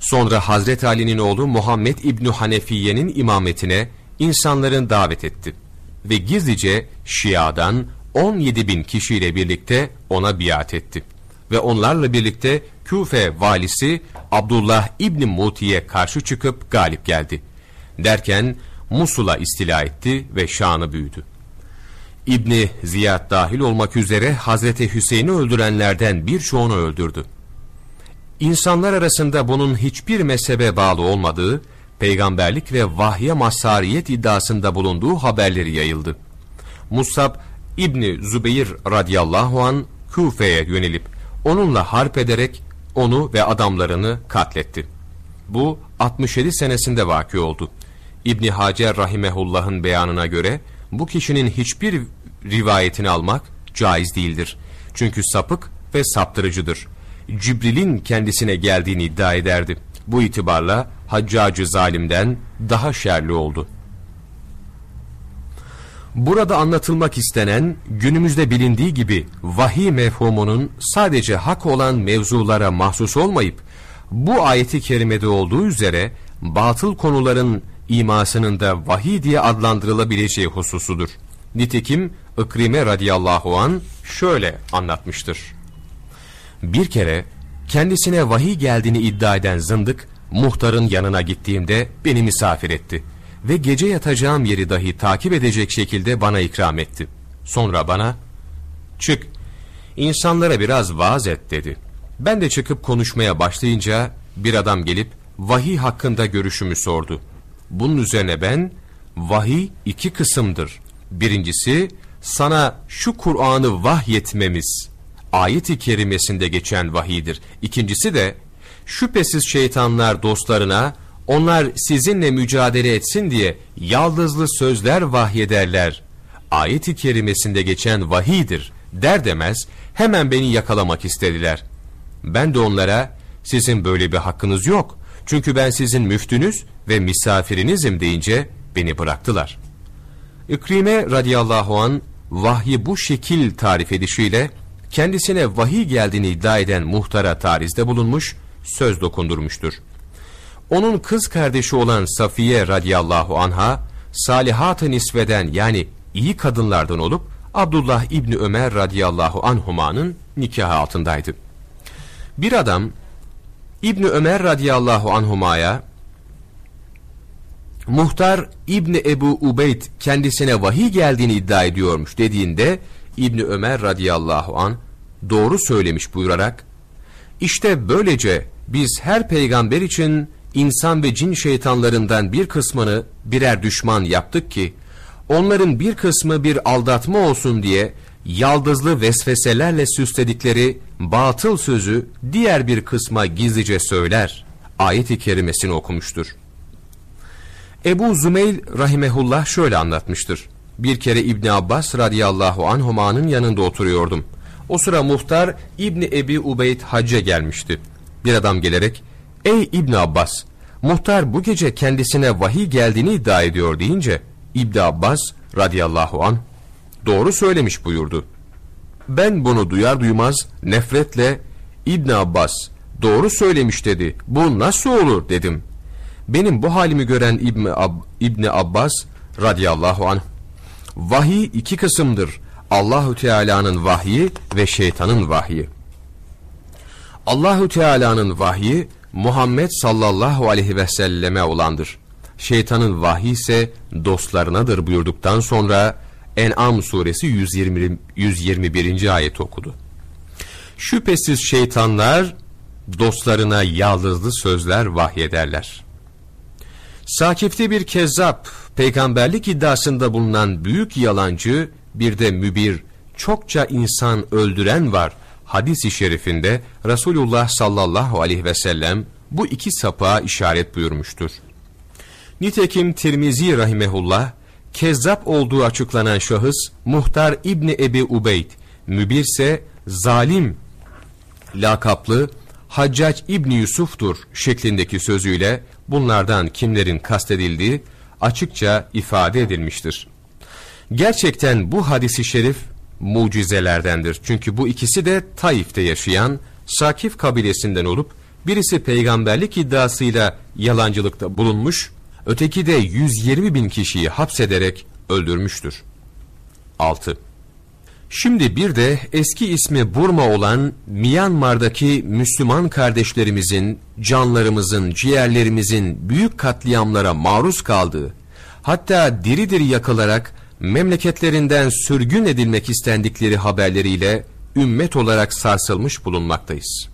Sonra Hazreti Ali'nin oğlu Muhammed İbni Hanefiye'nin imametine insanların davet etti. Ve gizlice Şia'dan 17 bin kişiyle birlikte ona biat etti. Ve onlarla birlikte Küfe valisi Abdullah İbni Muti'ye karşı çıkıp galip geldi. Derken Musul'a istila etti ve şanı büyüdü. İbni Ziyad dahil olmak üzere Hazreti Hüseyin'i öldürenlerden birçoğunu öldürdü. İnsanlar arasında bunun hiçbir mezhebe bağlı olmadığı, peygamberlik ve vahye mazhariyet iddiasında bulunduğu haberleri yayıldı. Musab İbni Zübeyir radıyallahu an Küfe'ye yönelip onunla harp ederek onu ve adamlarını katletti. Bu 67 senesinde vaki oldu. İbni Hacer rahimehullah'ın beyanına göre bu kişinin hiçbir rivayetini almak caiz değildir. Çünkü sapık ve saptırıcıdır. Cibril'in kendisine geldiğini iddia ederdi. Bu itibarla Haccacı zalimden daha şerli oldu. Burada anlatılmak istenen günümüzde bilindiği gibi vahiy mefhumunun sadece hak olan mevzulara mahsus olmayıp bu ayeti kerimede olduğu üzere batıl konuların imasının da vahiy diye adlandırılabileceği hususudur. Nitekim İkrime radıyallahu an şöyle anlatmıştır. Bir kere kendisine vahiy geldiğini iddia eden zındık muhtarın yanına gittiğimde beni misafir etti ve gece yatacağım yeri dahi takip edecek şekilde bana ikram etti. Sonra bana çık insanlara biraz vaaz et dedi. Ben de çıkıp konuşmaya başlayınca bir adam gelip vahiy hakkında görüşümü sordu. Bunun üzerine ben vahiy iki kısımdır. Birincisi sana şu Kur'an'ı vahyetmemiz ayet-i kerimesinde geçen vahiydir. İkincisi de şüphesiz şeytanlar dostlarına onlar sizinle mücadele etsin diye yaldızlı sözler vahyederler. Ayet-i kerimesinde geçen vahidir der demez hemen beni yakalamak istediler. Ben de onlara sizin böyle bir hakkınız yok. Çünkü ben sizin müftünüz ve misafirinizim deyince beni bıraktılar. İkrime radıyallahu an vahyi bu şekil tarif edişiyle kendisine vahiy geldiğini iddia eden muhtara tarizde bulunmuş, söz dokundurmuştur. Onun kız kardeşi olan Safiye radıyallahu anha, salihat-ı nisveden yani iyi kadınlardan olup Abdullah İbni Ömer radıyallahu anhumanın nikahı altındaydı. Bir adam İbni Ömer radıyallahu anhumaya muhtar İbni Ebu Ubeyd kendisine vahiy geldiğini iddia ediyormuş dediğinde İbni Ömer radıyallahu an doğru söylemiş buyurarak işte böylece biz her peygamber için insan ve cin şeytanlarından bir kısmını birer düşman yaptık ki onların bir kısmı bir aldatma olsun diye yaldızlı vesveselerle süsledikleri batıl sözü diğer bir kısma gizlice söyler. Ayet-i kerimesini okumuştur. Ebu Zümeyl rahimehullah şöyle anlatmıştır. Bir kere İbni Abbas radıyallahu anhumanın yanında oturuyordum. O sıra muhtar İbni Ebi Ubeyd hacca gelmişti. Bir adam gelerek, ''Ey İbni Abbas, muhtar bu gece kendisine vahiy geldiğini iddia ediyor.'' deyince, İbni Abbas radıyallahu an doğru söylemiş buyurdu. Ben bunu duyar duymaz nefretle İbni Abbas doğru söylemiş dedi. Bu nasıl olur dedim. Benim bu halimi gören İbni, Ab İbni Abbas radıyallahu anh vahiy iki kısımdır. Allahu Teala'nın vahyi ve şeytanın vahyi. Allahu Teala'nın vahyi Muhammed sallallahu aleyhi ve selleme olandır. Şeytanın vahyi ise dostlarınadır buyurduktan sonra En'am suresi 120, 121. ayet okudu. Şüphesiz şeytanlar dostlarına yaldızlı sözler vahyederler. Sakif'te bir kezzap, peygamberlik iddiasında bulunan büyük yalancı, bir de mübir, çokça insan öldüren var. Hadis-i şerifinde Resulullah sallallahu aleyhi ve sellem bu iki sapığa işaret buyurmuştur. Nitekim Tirmizi rahimehullah, kezzap olduğu açıklanan şahıs Muhtar İbni Ebi Ubeyd, mübirse zalim lakaplı Haccac İbni Yusuf'tur şeklindeki sözüyle bunlardan kimlerin kastedildiği açıkça ifade edilmiştir. Gerçekten bu hadisi şerif mucizelerdendir. Çünkü bu ikisi de Taif'te yaşayan Sakif kabilesinden olup birisi peygamberlik iddiasıyla yalancılıkta bulunmuş, öteki de 120 bin kişiyi hapsederek öldürmüştür. 6. Şimdi bir de eski ismi Burma olan Myanmar'daki Müslüman kardeşlerimizin, canlarımızın, ciğerlerimizin büyük katliamlara maruz kaldığı, hatta diri diri yakılarak memleketlerinden sürgün edilmek istendikleri haberleriyle ümmet olarak sarsılmış bulunmaktayız.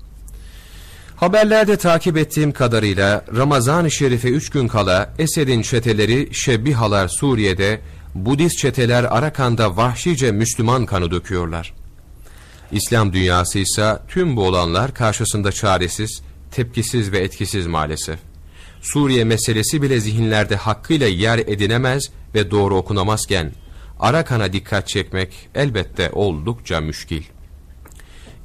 Haberlerde takip ettiğim kadarıyla Ramazan-ı Şerif'e üç gün kala Esed'in çeteleri Şebbihalar Suriye'de, Budist çeteler Arakan'da vahşice Müslüman kanı döküyorlar. İslam dünyası ise tüm bu olanlar karşısında çaresiz, tepkisiz ve etkisiz maalesef. Suriye meselesi bile zihinlerde hakkıyla yer edinemez ve doğru okunamazken, Arakan'a dikkat çekmek elbette oldukça müşkil.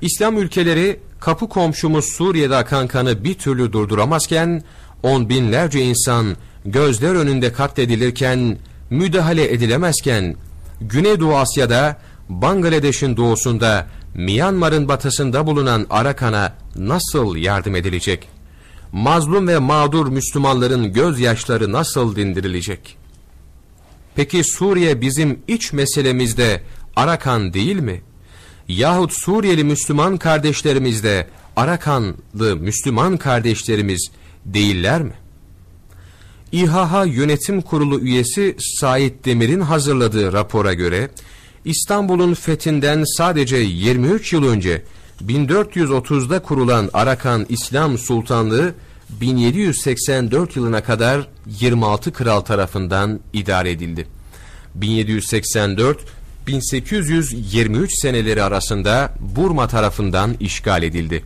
İslam ülkeleri kapı komşumuz Suriye'de akan kanı bir türlü durduramazken, on binlerce insan gözler önünde katledilirken, müdahale edilemezken, Güneydoğu Asya'da, Bangladeş'in doğusunda, Myanmar'ın batısında bulunan Arakan'a nasıl yardım edilecek? Mazlum ve mağdur Müslümanların gözyaşları nasıl dindirilecek? Peki Suriye bizim iç meselemizde Arakan değil mi? Yahut Suriyeli Müslüman kardeşlerimiz de Arakanlı Müslüman kardeşlerimiz değiller mi? İHH Yönetim Kurulu üyesi Said Demir'in hazırladığı rapora göre İstanbul'un fethinden sadece 23 yıl önce 1430'da kurulan Arakan İslam Sultanlığı 1784 yılına kadar 26 kral tarafından idare edildi. 1784-1823 seneleri arasında Burma tarafından işgal edildi.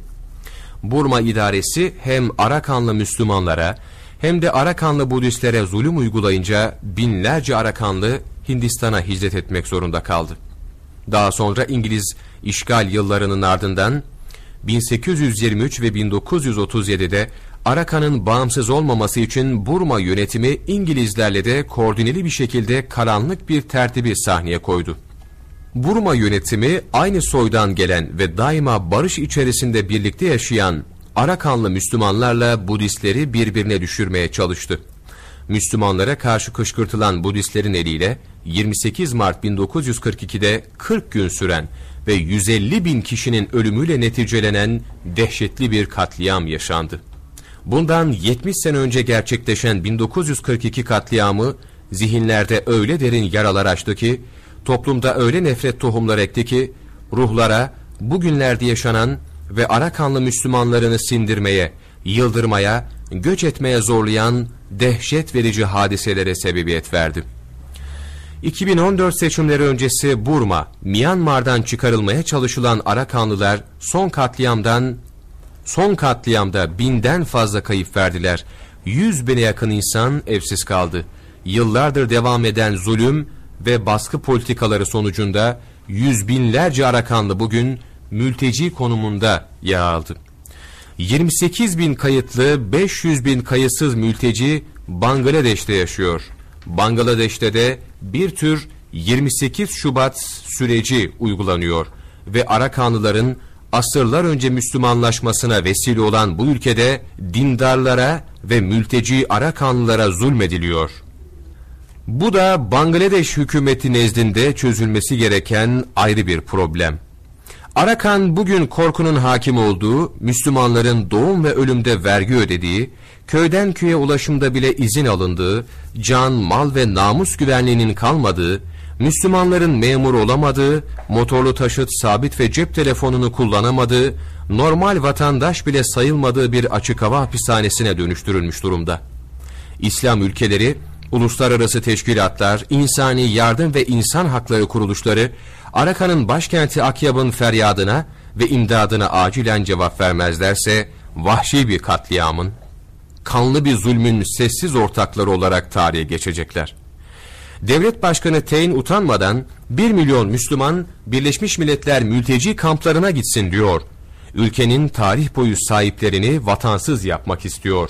Burma idaresi hem Arakanlı Müslümanlara hem de Arakanlı Budistlere zulüm uygulayınca binlerce Arakanlı Hindistan'a hicret etmek zorunda kaldı. Daha sonra İngiliz işgal yıllarının ardından 1823 ve 1937'de Arakan'ın bağımsız olmaması için Burma yönetimi İngilizlerle de koordineli bir şekilde karanlık bir tertibi sahneye koydu. Burma yönetimi aynı soydan gelen ve daima barış içerisinde birlikte yaşayan Arakanlı Müslümanlarla Budistleri birbirine düşürmeye çalıştı. Müslümanlara karşı kışkırtılan Budistlerin eliyle 28 Mart 1942'de 40 gün süren ve 150 bin kişinin ölümüyle neticelenen dehşetli bir katliam yaşandı. Bundan 70 sene önce gerçekleşen 1942 katliamı zihinlerde öyle derin yaralar açtı ki, toplumda öyle nefret tohumları ekti ki, ruhlara bugünlerde yaşanan ve Arakanlı Müslümanlarını sindirmeye, yıldırmaya, göç etmeye zorlayan dehşet verici hadiselere sebebiyet verdi. 2014 seçimleri öncesi Burma, Myanmar'dan çıkarılmaya çalışılan Arakanlılar son katliamdan son katliamda binden fazla kayıp verdiler. Yüz bine yakın insan evsiz kaldı. Yıllardır devam eden zulüm ve baskı politikaları sonucunda yüz binlerce Arakanlı bugün mülteci konumunda yer aldı. 28 bin kayıtlı 500 bin kayıtsız mülteci Bangladeş'te yaşıyor. Bangladeş'te de bir tür 28 Şubat süreci uygulanıyor ve Arakanlıların asırlar önce Müslümanlaşmasına vesile olan bu ülkede dindarlara ve mülteci Arakanlılara zulmediliyor. Bu da Bangladeş hükümeti nezdinde çözülmesi gereken ayrı bir problem. Arakan bugün korkunun hakim olduğu, Müslümanların doğum ve ölümde vergi ödediği, köyden köye ulaşımda bile izin alındığı, can, mal ve namus güvenliğinin kalmadığı, Müslümanların memur olamadığı, motorlu taşıt, sabit ve cep telefonunu kullanamadığı, normal vatandaş bile sayılmadığı bir açık hava hapishanesine dönüştürülmüş durumda. İslam ülkeleri, uluslararası teşkilatlar, insani yardım ve insan hakları kuruluşları, Arakan'ın başkenti Akyab'ın feryadına ve imdadına acilen cevap vermezlerse, vahşi bir katliamın, kanlı bir zulmün sessiz ortakları olarak tarihe geçecekler. Devlet Başkanı Teyn utanmadan 1 milyon Müslüman Birleşmiş Milletler mülteci kamplarına gitsin diyor. Ülkenin tarih boyu sahiplerini vatansız yapmak istiyor.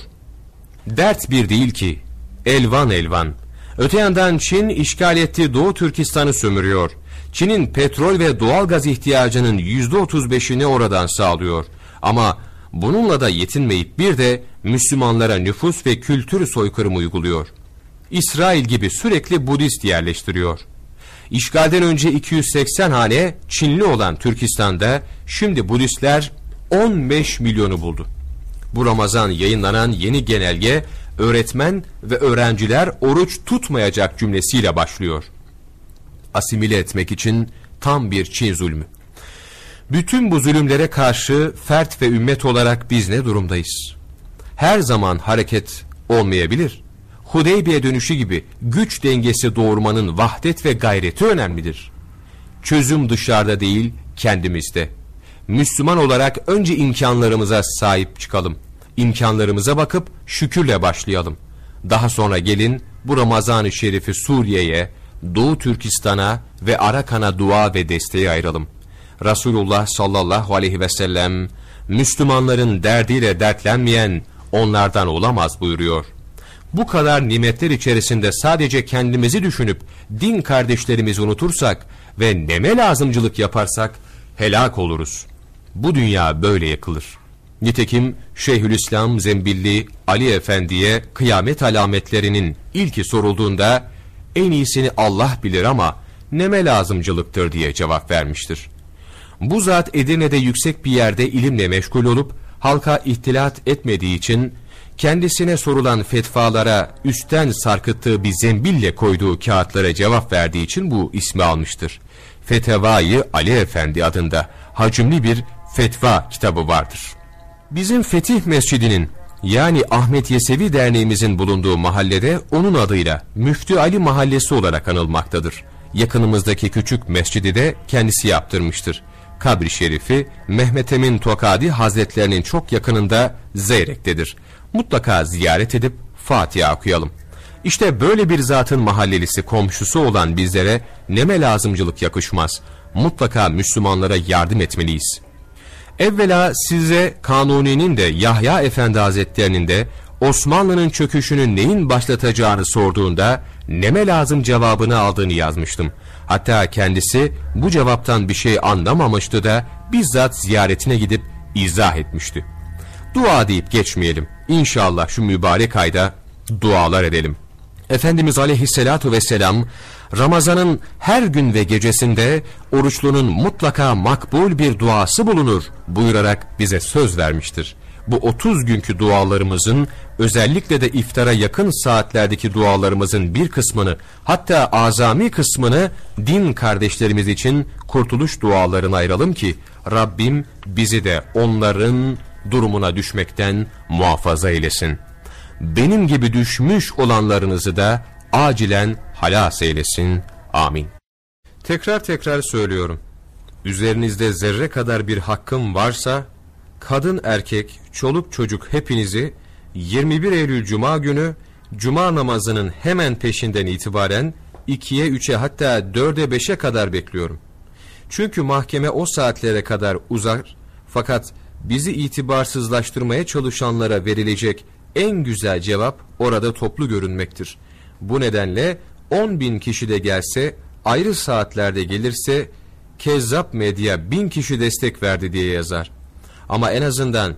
Dert bir değil ki, elvan elvan. Öte yandan Çin işgal ettiği Doğu Türkistan'ı sömürüyor. Çin'in petrol ve doğal gaz ihtiyacının yüzde otuz beşini oradan sağlıyor. Ama bununla da yetinmeyip bir de Müslümanlara nüfus ve kültür soykırımı uyguluyor. İsrail gibi sürekli Budist yerleştiriyor. İşgalden önce 280 hane Çinli olan Türkistan'da şimdi Budistler 15 milyonu buldu. Bu Ramazan yayınlanan yeni genelge öğretmen ve öğrenciler oruç tutmayacak cümlesiyle başlıyor. Asimile etmek için tam bir Çin zulmü. Bütün bu zulümlere karşı fert ve ümmet olarak biz ne durumdayız? Her zaman hareket olmayabilir. Hudeybiye dönüşü gibi güç dengesi doğurmanın vahdet ve gayreti önemlidir. Çözüm dışarıda değil, kendimizde. Müslüman olarak önce imkanlarımıza sahip çıkalım. İmkanlarımıza bakıp şükürle başlayalım. Daha sonra gelin bu Ramazan-ı Şerif'i Suriye'ye, Doğu Türkistan'a ve Arakan'a dua ve desteği ayıralım. Resulullah sallallahu aleyhi ve sellem, Müslümanların derdiyle dertlenmeyen onlardan olamaz buyuruyor. Bu kadar nimetler içerisinde sadece kendimizi düşünüp din kardeşlerimizi unutursak ve neme lazımcılık yaparsak helak oluruz. Bu dünya böyle yakılır. Nitekim Şeyhülislam Zembilli Ali Efendi'ye kıyamet alametlerinin ilki sorulduğunda en iyisini Allah bilir ama neme lazımcılıktır diye cevap vermiştir. Bu zat Edirne'de yüksek bir yerde ilimle meşgul olup halka ihtilat etmediği için kendisine sorulan fetvalara üstten sarkıttığı bir zembille koyduğu kağıtlara cevap verdiği için bu ismi almıştır. Fetevayı Ali Efendi adında hacimli bir fetva kitabı vardır. Bizim Fetih Mescidi'nin yani Ahmet Yesevi Derneğimizin bulunduğu mahallede onun adıyla Müftü Ali Mahallesi olarak anılmaktadır. Yakınımızdaki küçük mescidi de kendisi yaptırmıştır. Kabri şerifi Mehmet Emin Tokadi Hazretlerinin çok yakınında Zeyrek'tedir. Mutlaka ziyaret edip Fatiha okuyalım. İşte böyle bir zatın mahallelisi komşusu olan bizlere neme lazımcılık yakışmaz. Mutlaka Müslümanlara yardım etmeliyiz. Evvela size Kanuni'nin de Yahya Efendi Hazretlerinin de Osmanlı'nın çöküşünü neyin başlatacağını sorduğunda neme lazım cevabını aldığını yazmıştım. Hatta kendisi bu cevaptan bir şey anlamamıştı da bizzat ziyaretine gidip izah etmişti. Dua deyip geçmeyelim. İnşallah şu mübarek ayda dualar edelim. Efendimiz aleyhissalatu vesselam Ramazan'ın her gün ve gecesinde oruçlunun mutlaka makbul bir duası bulunur buyurarak bize söz vermiştir. Bu 30 günkü dualarımızın özellikle de iftara yakın saatlerdeki dualarımızın bir kısmını hatta azami kısmını din kardeşlerimiz için kurtuluş dualarına ayıralım ki Rabbim bizi de onların durumuna düşmekten muhafaza eylesin. Benim gibi düşmüş olanlarınızı da acilen halas eylesin. Amin. Tekrar tekrar söylüyorum. Üzerinizde zerre kadar bir hakkım varsa, kadın erkek, çoluk çocuk hepinizi 21 Eylül Cuma günü Cuma namazının hemen peşinden itibaren 2'ye 3'e hatta 4'e 5'e kadar bekliyorum. Çünkü mahkeme o saatlere kadar uzar fakat bizi itibarsızlaştırmaya çalışanlara verilecek en güzel cevap orada toplu görünmektir. Bu nedenle 10 bin kişi de gelse, ayrı saatlerde gelirse, Kezzap Medya bin kişi destek verdi diye yazar. Ama en azından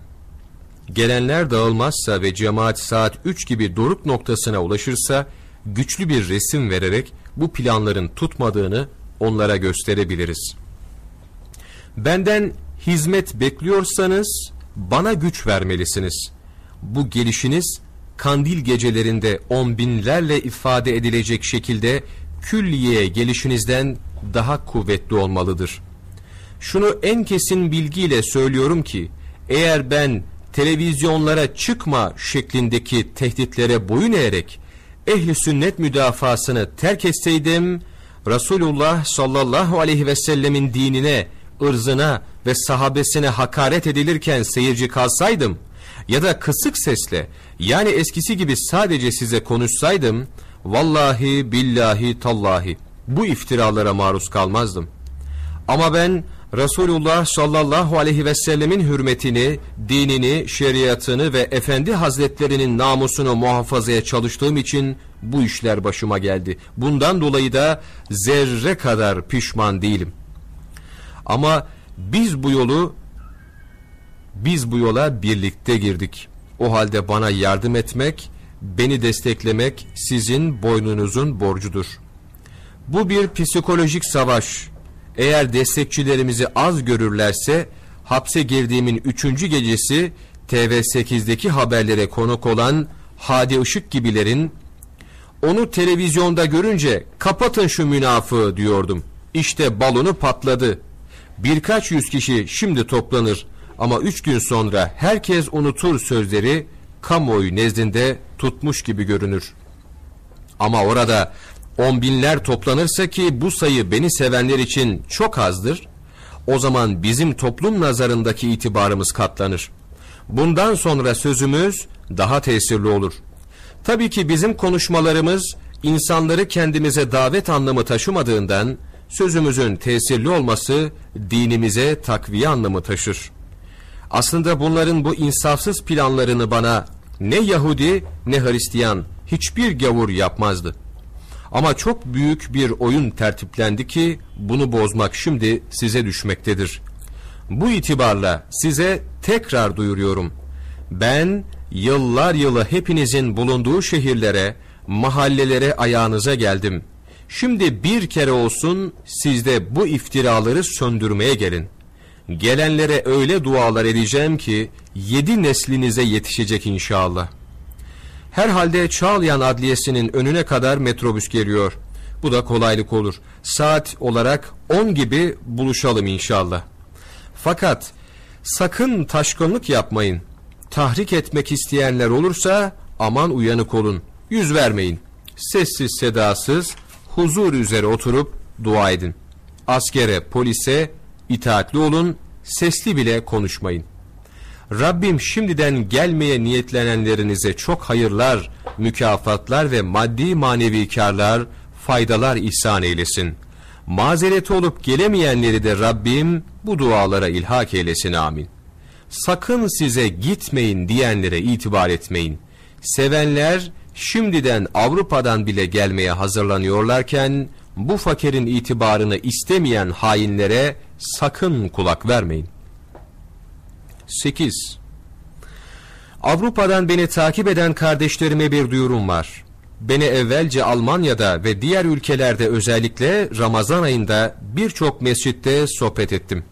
gelenler dağılmazsa ve cemaat saat 3 gibi doruk noktasına ulaşırsa, güçlü bir resim vererek bu planların tutmadığını onlara gösterebiliriz. Benden hizmet bekliyorsanız bana güç vermelisiniz. Bu gelişiniz kandil gecelerinde on binlerle ifade edilecek şekilde külliye gelişinizden daha kuvvetli olmalıdır. Şunu en kesin bilgiyle söylüyorum ki eğer ben televizyonlara çıkma şeklindeki tehditlere boyun eğerek ehli sünnet müdafasını terk etseydim Resulullah sallallahu aleyhi ve sellemin dinine ırzına ve sahabesine hakaret edilirken seyirci kalsaydım, ya da kısık sesle yani eskisi gibi sadece size konuşsaydım vallahi billahi tallahi bu iftiralara maruz kalmazdım. Ama ben Resulullah sallallahu aleyhi ve sellemin hürmetini, dinini, şeriatını ve efendi hazretlerinin namusunu muhafazaya çalıştığım için bu işler başıma geldi. Bundan dolayı da zerre kadar pişman değilim. Ama biz bu yolu biz bu yola birlikte girdik. O halde bana yardım etmek, beni desteklemek sizin boynunuzun borcudur. Bu bir psikolojik savaş. Eğer destekçilerimizi az görürlerse, hapse girdiğimin üçüncü gecesi TV8'deki haberlere konuk olan Hadi Işık gibilerin, onu televizyonda görünce kapatın şu münafığı diyordum. İşte balonu patladı. Birkaç yüz kişi şimdi toplanır ama üç gün sonra herkes unutur sözleri kamuoyu nezdinde tutmuş gibi görünür. Ama orada on binler toplanırsa ki bu sayı beni sevenler için çok azdır, o zaman bizim toplum nazarındaki itibarımız katlanır. Bundan sonra sözümüz daha tesirli olur. Tabii ki bizim konuşmalarımız insanları kendimize davet anlamı taşımadığından sözümüzün tesirli olması dinimize takviye anlamı taşır. Aslında bunların bu insafsız planlarını bana ne Yahudi ne Hristiyan hiçbir gavur yapmazdı. Ama çok büyük bir oyun tertiplendi ki bunu bozmak şimdi size düşmektedir. Bu itibarla size tekrar duyuruyorum. Ben yıllar yılı hepinizin bulunduğu şehirlere, mahallelere ayağınıza geldim. Şimdi bir kere olsun sizde bu iftiraları söndürmeye gelin. Gelenlere öyle dualar edeceğim ki yedi neslinize yetişecek inşallah. Herhalde Çağlayan Adliyesi'nin önüne kadar metrobüs geliyor. Bu da kolaylık olur. Saat olarak on gibi buluşalım inşallah. Fakat sakın taşkınlık yapmayın. Tahrik etmek isteyenler olursa aman uyanık olun. Yüz vermeyin. Sessiz sedasız huzur üzere oturup dua edin. Askere, polise itaatli olun, sesli bile konuşmayın. Rabbim şimdiden gelmeye niyetlenenlerinize çok hayırlar, mükafatlar ve maddi manevi karlar, faydalar ihsan eylesin. Mazereti olup gelemeyenleri de Rabbim bu dualara ilhak eylesin amin. Sakın size gitmeyin diyenlere itibar etmeyin. Sevenler şimdiden Avrupa'dan bile gelmeye hazırlanıyorlarken bu fakirin itibarını istemeyen hainlere sakın kulak vermeyin. 8. Avrupa'dan beni takip eden kardeşlerime bir duyurum var. Beni evvelce Almanya'da ve diğer ülkelerde özellikle Ramazan ayında birçok mescitte sohbet ettim.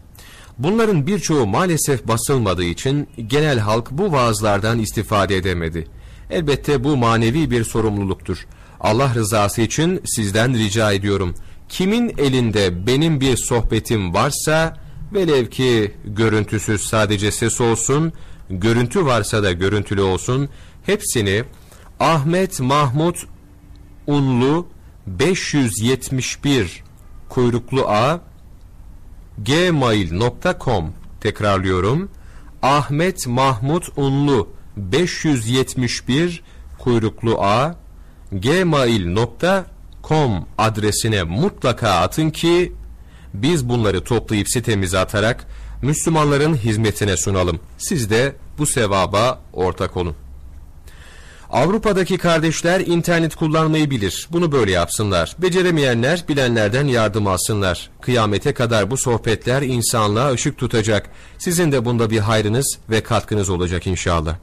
Bunların birçoğu maalesef basılmadığı için genel halk bu vaazlardan istifade edemedi. Elbette bu manevi bir sorumluluktur. Allah rızası için sizden rica ediyorum. Kimin elinde benim bir sohbetim varsa velev ki görüntüsüz sadece ses olsun, görüntü varsa da görüntülü olsun, hepsini Ahmet Mahmut Unlu 571 kuyruklu a gmail.com tekrarlıyorum. Ahmet Mahmut Unlu 571 kuyruklu a gmail.com adresine mutlaka atın ki biz bunları toplayıp sitemize atarak Müslümanların hizmetine sunalım. Siz de bu sevaba ortak olun. Avrupa'daki kardeşler internet kullanmayı bilir. Bunu böyle yapsınlar. Beceremeyenler bilenlerden yardım alsınlar. Kıyamete kadar bu sohbetler insanlığa ışık tutacak. Sizin de bunda bir hayrınız ve katkınız olacak inşallah.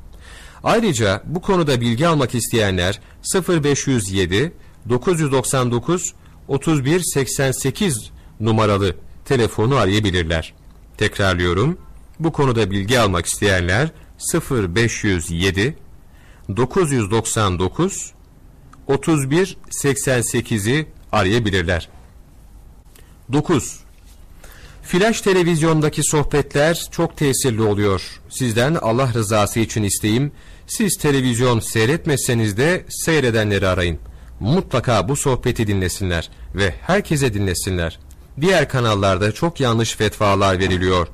Ayrıca bu konuda bilgi almak isteyenler 0507 999 3188 numaralı telefonu arayabilirler. Tekrarlıyorum. Bu konuda bilgi almak isteyenler 0507 999 31 88'i arayabilirler. 9. Flash televizyondaki sohbetler çok tesirli oluyor. Sizden Allah rızası için isteyim. Siz televizyon seyretmeseniz de seyredenleri arayın. Mutlaka bu sohbeti dinlesinler ve herkese dinlesinler. Diğer kanallarda çok yanlış fetvalar veriliyor.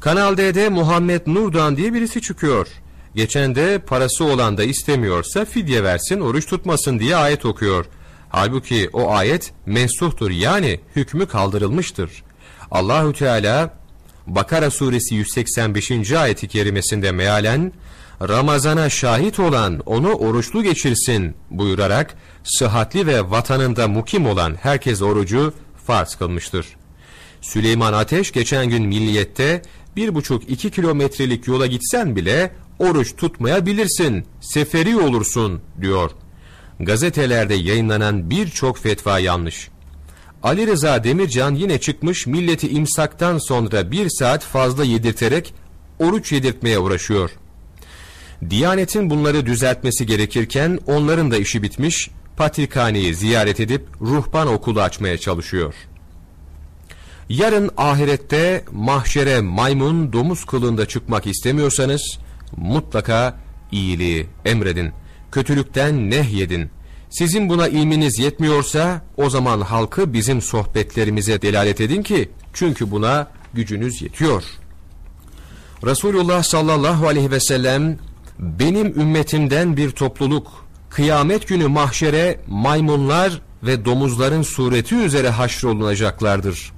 Kanal D'de Muhammed Nurdan diye birisi çıkıyor. Geçen de parası olan da istemiyorsa fidye versin, oruç tutmasın diye ayet okuyor. Halbuki o ayet mensuhtur yani hükmü kaldırılmıştır. Allahü Teala Bakara suresi 185. ayeti kerimesinde mealen Ramazana şahit olan onu oruçlu geçirsin buyurarak sıhhatli ve vatanında mukim olan herkes orucu farz kılmıştır. Süleyman Ateş geçen gün milliyette bir buçuk iki kilometrelik yola gitsen bile oruç tutmayabilirsin, seferi olursun diyor. Gazetelerde yayınlanan birçok fetva yanlış. Ali Rıza Demircan yine çıkmış milleti imsaktan sonra bir saat fazla yedirterek oruç yedirtmeye uğraşıyor. Diyanetin bunları düzeltmesi gerekirken onların da işi bitmiş, patrikhaneyi ziyaret edip ruhban okulu açmaya çalışıyor. Yarın ahirette mahşere maymun domuz kılığında çıkmak istemiyorsanız mutlaka iyiliği emredin, kötülükten nehyedin. Sizin buna ilminiz yetmiyorsa o zaman halkı bizim sohbetlerimize delalet edin ki çünkü buna gücünüz yetiyor. Resulullah sallallahu aleyhi ve sellem benim ümmetimden bir topluluk kıyamet günü mahşere maymunlar ve domuzların sureti üzere haşrolunacaklardır.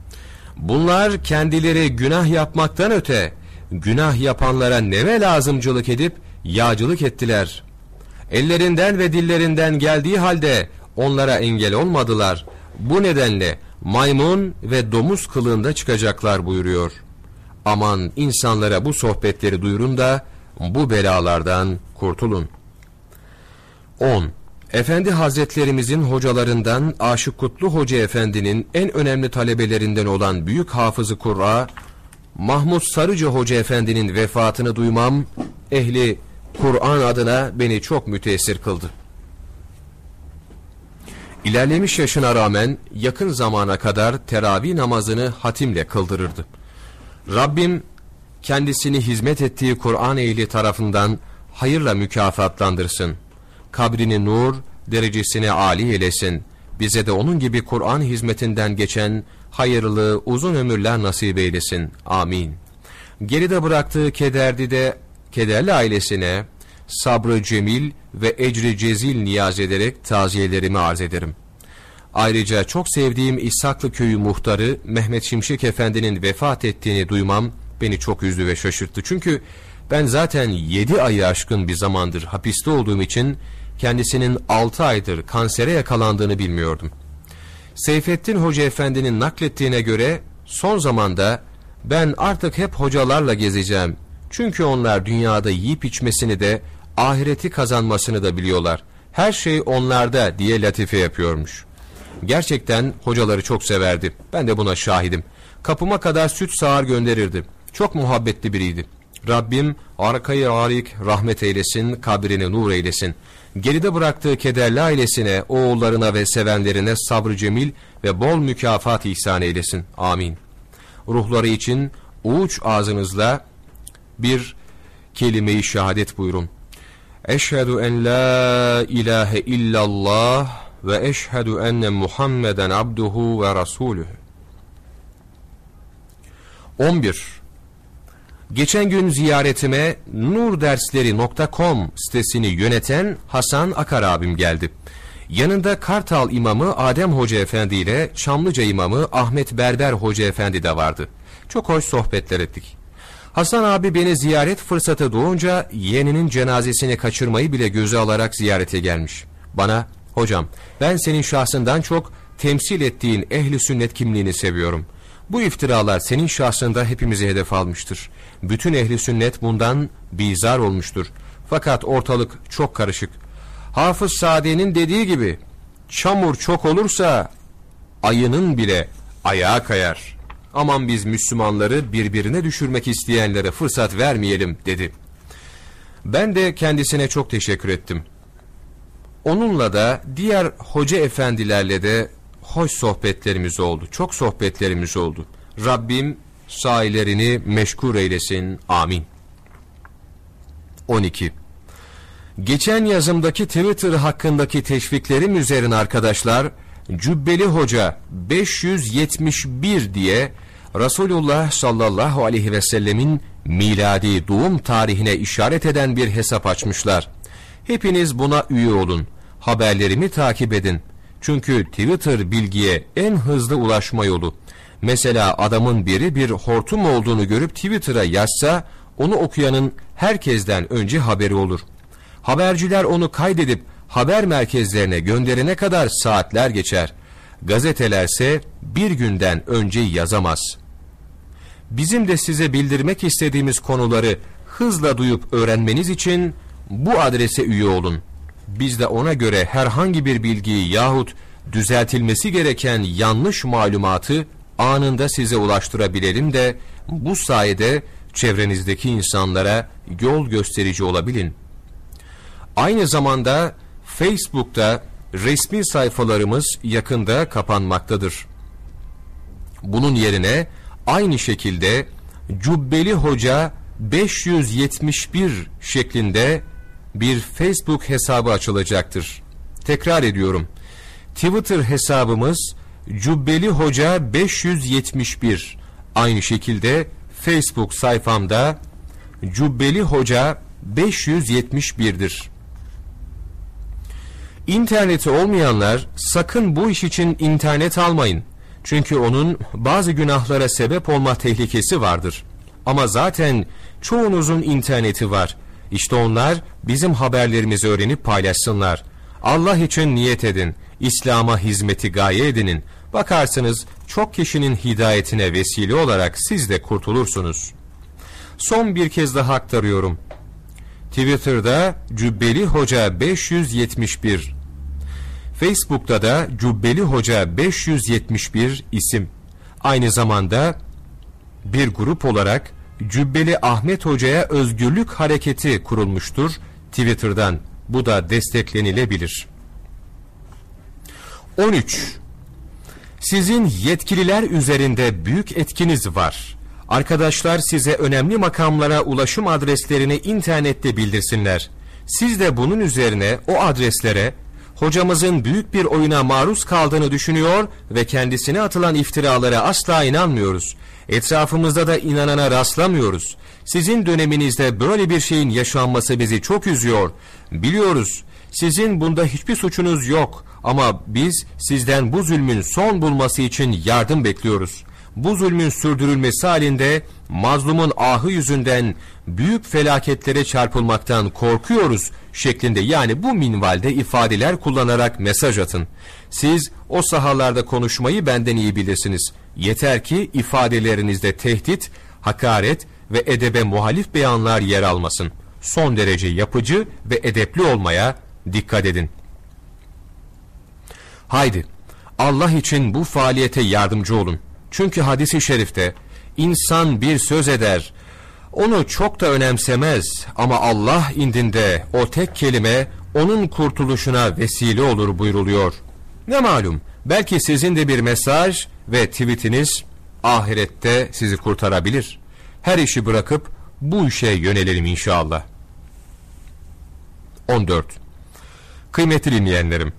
Bunlar kendileri günah yapmaktan öte günah yapanlara neve lazımcılık edip yağcılık ettiler. Ellerinden ve dillerinden geldiği halde onlara engel olmadılar. Bu nedenle maymun ve domuz kılığında çıkacaklar buyuruyor. Aman insanlara bu sohbetleri duyurun da bu belalardan kurtulun. 10. Efendi Hazretlerimizin hocalarından Aşık Kutlu Hoca Efendi'nin en önemli talebelerinden olan Büyük Hafızı Kur'a, Mahmud Sarıcı Hoca Efendi'nin vefatını duymam, ehli Kur'an adına beni çok müteessir kıldı. İlerlemiş yaşına rağmen yakın zamana kadar teravih namazını hatimle kıldırırdı. Rabbim kendisini hizmet ettiği Kur'an ehli tarafından hayırla mükafatlandırsın. Kabrini nur, derecesini âli eylesin. Bize de onun gibi Kur'an hizmetinden geçen hayırlı uzun ömürler nasip eylesin. Amin. Geride bıraktığı kederdi de kederli ailesine sabrı cemil ve ecri cezil niyaz ederek taziyelerimi arz ederim. Ayrıca çok sevdiğim İshaklı köyü muhtarı Mehmet Şimşek Efendi'nin vefat ettiğini duymam beni çok üzdü ve şaşırttı. Çünkü ben zaten yedi ayı aşkın bir zamandır hapiste olduğum için kendisinin altı aydır kansere yakalandığını bilmiyordum. Seyfettin Hoca Efendi'nin naklettiğine göre son zamanda ben artık hep hocalarla gezeceğim. Çünkü onlar dünyada yiyip içmesini de ahireti kazanmasını da biliyorlar. Her şey onlarda diye latife yapıyormuş. Gerçekten hocaları çok severdi. Ben de buna şahidim. Kapıma kadar süt sağar gönderirdi. Çok muhabbetli biriydi. Rabbim arkayı arik rahmet eylesin, kabrini nur eylesin. Geride bıraktığı kederli ailesine, oğullarına ve sevenlerine sabrı cemil ve bol mükafat ihsan eylesin. Amin. Ruhları için uç ağzınızla bir kelime-i şehadet buyurun. Eşhedü en la ilahe illallah ve eşhedü enne Muhammeden abduhu ve rasulühü. 11. Geçen gün ziyaretime nurdersleri.com sitesini yöneten Hasan Akar abim geldi. Yanında Kartal imamı Adem Hoca Efendi ile Çamlıca imamı Ahmet Berber Hoca Efendi de vardı. Çok hoş sohbetler ettik. Hasan abi beni ziyaret fırsatı doğunca yeğeninin cenazesini kaçırmayı bile göze alarak ziyarete gelmiş. Bana, hocam ben senin şahsından çok temsil ettiğin ehli sünnet kimliğini seviyorum. Bu iftiralar senin şahsında hepimizi hedef almıştır. Bütün ehli sünnet bundan bizar olmuştur. Fakat ortalık çok karışık. Hafız Sade'nin dediği gibi çamur çok olursa ayının bile ayağa kayar. Aman biz Müslümanları birbirine düşürmek isteyenlere fırsat vermeyelim dedi. Ben de kendisine çok teşekkür ettim. Onunla da diğer hoca efendilerle de hoş sohbetlerimiz oldu. Çok sohbetlerimiz oldu. Rabbim sahilerini meşgul eylesin. Amin. 12. Geçen yazımdaki Twitter hakkındaki teşviklerim üzerine arkadaşlar, Cübbeli Hoca 571 diye Resulullah sallallahu aleyhi ve sellemin miladi doğum tarihine işaret eden bir hesap açmışlar. Hepiniz buna üye olun. Haberlerimi takip edin. Çünkü Twitter bilgiye en hızlı ulaşma yolu. Mesela adamın biri bir hortum olduğunu görüp Twitter'a yazsa onu okuyanın herkesten önce haberi olur. Haberciler onu kaydedip haber merkezlerine gönderene kadar saatler geçer. Gazetelerse bir günden önce yazamaz. Bizim de size bildirmek istediğimiz konuları hızla duyup öğrenmeniz için bu adrese üye olun. Biz de ona göre herhangi bir bilgiyi yahut düzeltilmesi gereken yanlış malumatı anında size ulaştırabilelim de bu sayede çevrenizdeki insanlara yol gösterici olabilin. Aynı zamanda Facebook'ta resmi sayfalarımız yakında kapanmaktadır. Bunun yerine aynı şekilde Cübbeli Hoca 571 şeklinde bir Facebook hesabı açılacaktır. Tekrar ediyorum. Twitter hesabımız Cübbeli Hoca 571. Aynı şekilde Facebook sayfamda Cübbeli Hoca 571'dir. İnterneti olmayanlar sakın bu iş için internet almayın. Çünkü onun bazı günahlara sebep olma tehlikesi vardır. Ama zaten çoğunuzun interneti var. İşte onlar bizim haberlerimizi öğrenip paylaşsınlar. Allah için niyet edin. İslam'a hizmeti gaye edinin. Bakarsınız çok kişinin hidayetine vesile olarak siz de kurtulursunuz. Son bir kez daha aktarıyorum. Twitter'da Cübbeli Hoca 571 Facebook'ta da Cübbeli Hoca 571 isim. Aynı zamanda bir grup olarak Cübbeli Ahmet Hoca'ya özgürlük hareketi kurulmuştur Twitter'dan. Bu da desteklenilebilir. 13. Sizin yetkililer üzerinde büyük etkiniz var. Arkadaşlar size önemli makamlara ulaşım adreslerini internette bildirsinler. Siz de bunun üzerine o adreslere hocamızın büyük bir oyuna maruz kaldığını düşünüyor ve kendisine atılan iftiralara asla inanmıyoruz. Etrafımızda da inanana rastlamıyoruz. Sizin döneminizde böyle bir şeyin yaşanması bizi çok üzüyor. Biliyoruz sizin bunda hiçbir suçunuz yok ama biz sizden bu zulmün son bulması için yardım bekliyoruz. Bu zulmün sürdürülmesi halinde mazlumun ahı yüzünden büyük felaketlere çarpılmaktan korkuyoruz şeklinde yani bu minvalde ifadeler kullanarak mesaj atın. Siz o sahalarda konuşmayı benden iyi bilirsiniz. Yeter ki ifadelerinizde tehdit, hakaret ve edebe muhalif beyanlar yer almasın. Son derece yapıcı ve edepli olmaya dikkat edin. Haydi Allah için bu faaliyete yardımcı olun. Çünkü hadisi şerifte insan bir söz eder, onu çok da önemsemez ama Allah indinde o tek kelime onun kurtuluşuna vesile olur buyruluyor. Ne malum belki sizin de bir mesaj ve tweetiniz ahirette sizi kurtarabilir. Her işi bırakıp bu işe yönelelim inşallah. 14. Kıymetli dinleyenlerim,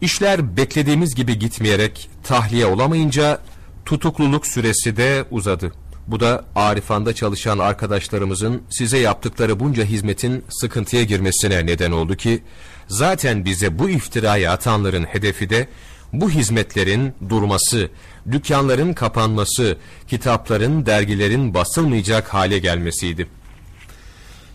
işler beklediğimiz gibi gitmeyerek tahliye olamayınca tutukluluk süresi de uzadı. Bu da Arifanda çalışan arkadaşlarımızın size yaptıkları bunca hizmetin sıkıntıya girmesine neden oldu ki, zaten bize bu iftirayı atanların hedefi de bu hizmetlerin durması, dükkanların kapanması, kitapların, dergilerin basılmayacak hale gelmesiydi.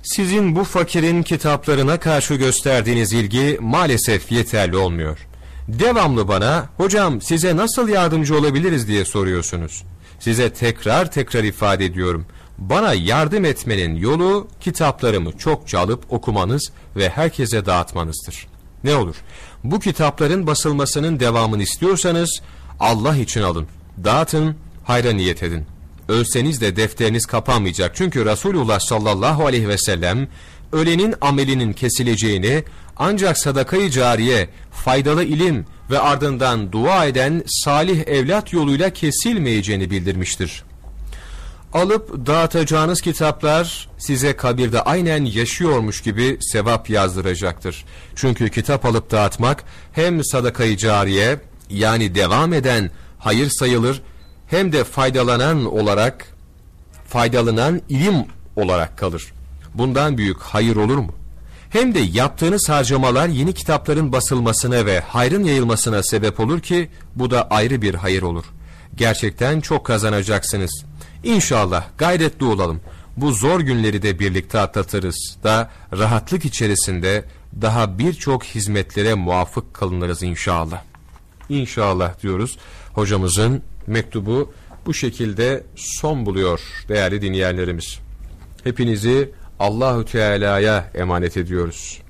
Sizin bu fakirin kitaplarına karşı gösterdiğiniz ilgi maalesef yeterli olmuyor. Devamlı bana, hocam size nasıl yardımcı olabiliriz diye soruyorsunuz. Size tekrar tekrar ifade ediyorum. Bana yardım etmenin yolu kitaplarımı çokça alıp okumanız ve herkese dağıtmanızdır. Ne olur? Bu kitapların basılmasının devamını istiyorsanız Allah için alın, dağıtın, hayra niyet edin. Ölseniz de defteriniz kapanmayacak. Çünkü Resulullah sallallahu aleyhi ve sellem ölenin amelinin kesileceğini ancak sadakayı cariye, faydalı ilim ve ardından dua eden salih evlat yoluyla kesilmeyeceğini bildirmiştir. Alıp dağıtacağınız kitaplar size kabirde aynen yaşıyormuş gibi sevap yazdıracaktır. Çünkü kitap alıp dağıtmak hem sadakayı cariye yani devam eden hayır sayılır hem de faydalanan olarak faydalanan ilim olarak kalır. Bundan büyük hayır olur mu? Hem de yaptığınız harcamalar yeni kitapların basılmasına ve hayrın yayılmasına sebep olur ki bu da ayrı bir hayır olur. Gerçekten çok kazanacaksınız. İnşallah gayretli olalım. Bu zor günleri de birlikte atlatırız da rahatlık içerisinde daha birçok hizmetlere muvaffak kılınırız inşallah. İnşallah diyoruz. Hocamızın mektubu bu şekilde son buluyor değerli dinleyenlerimiz. Hepinizi Allahü Teala'ya emanet ediyoruz.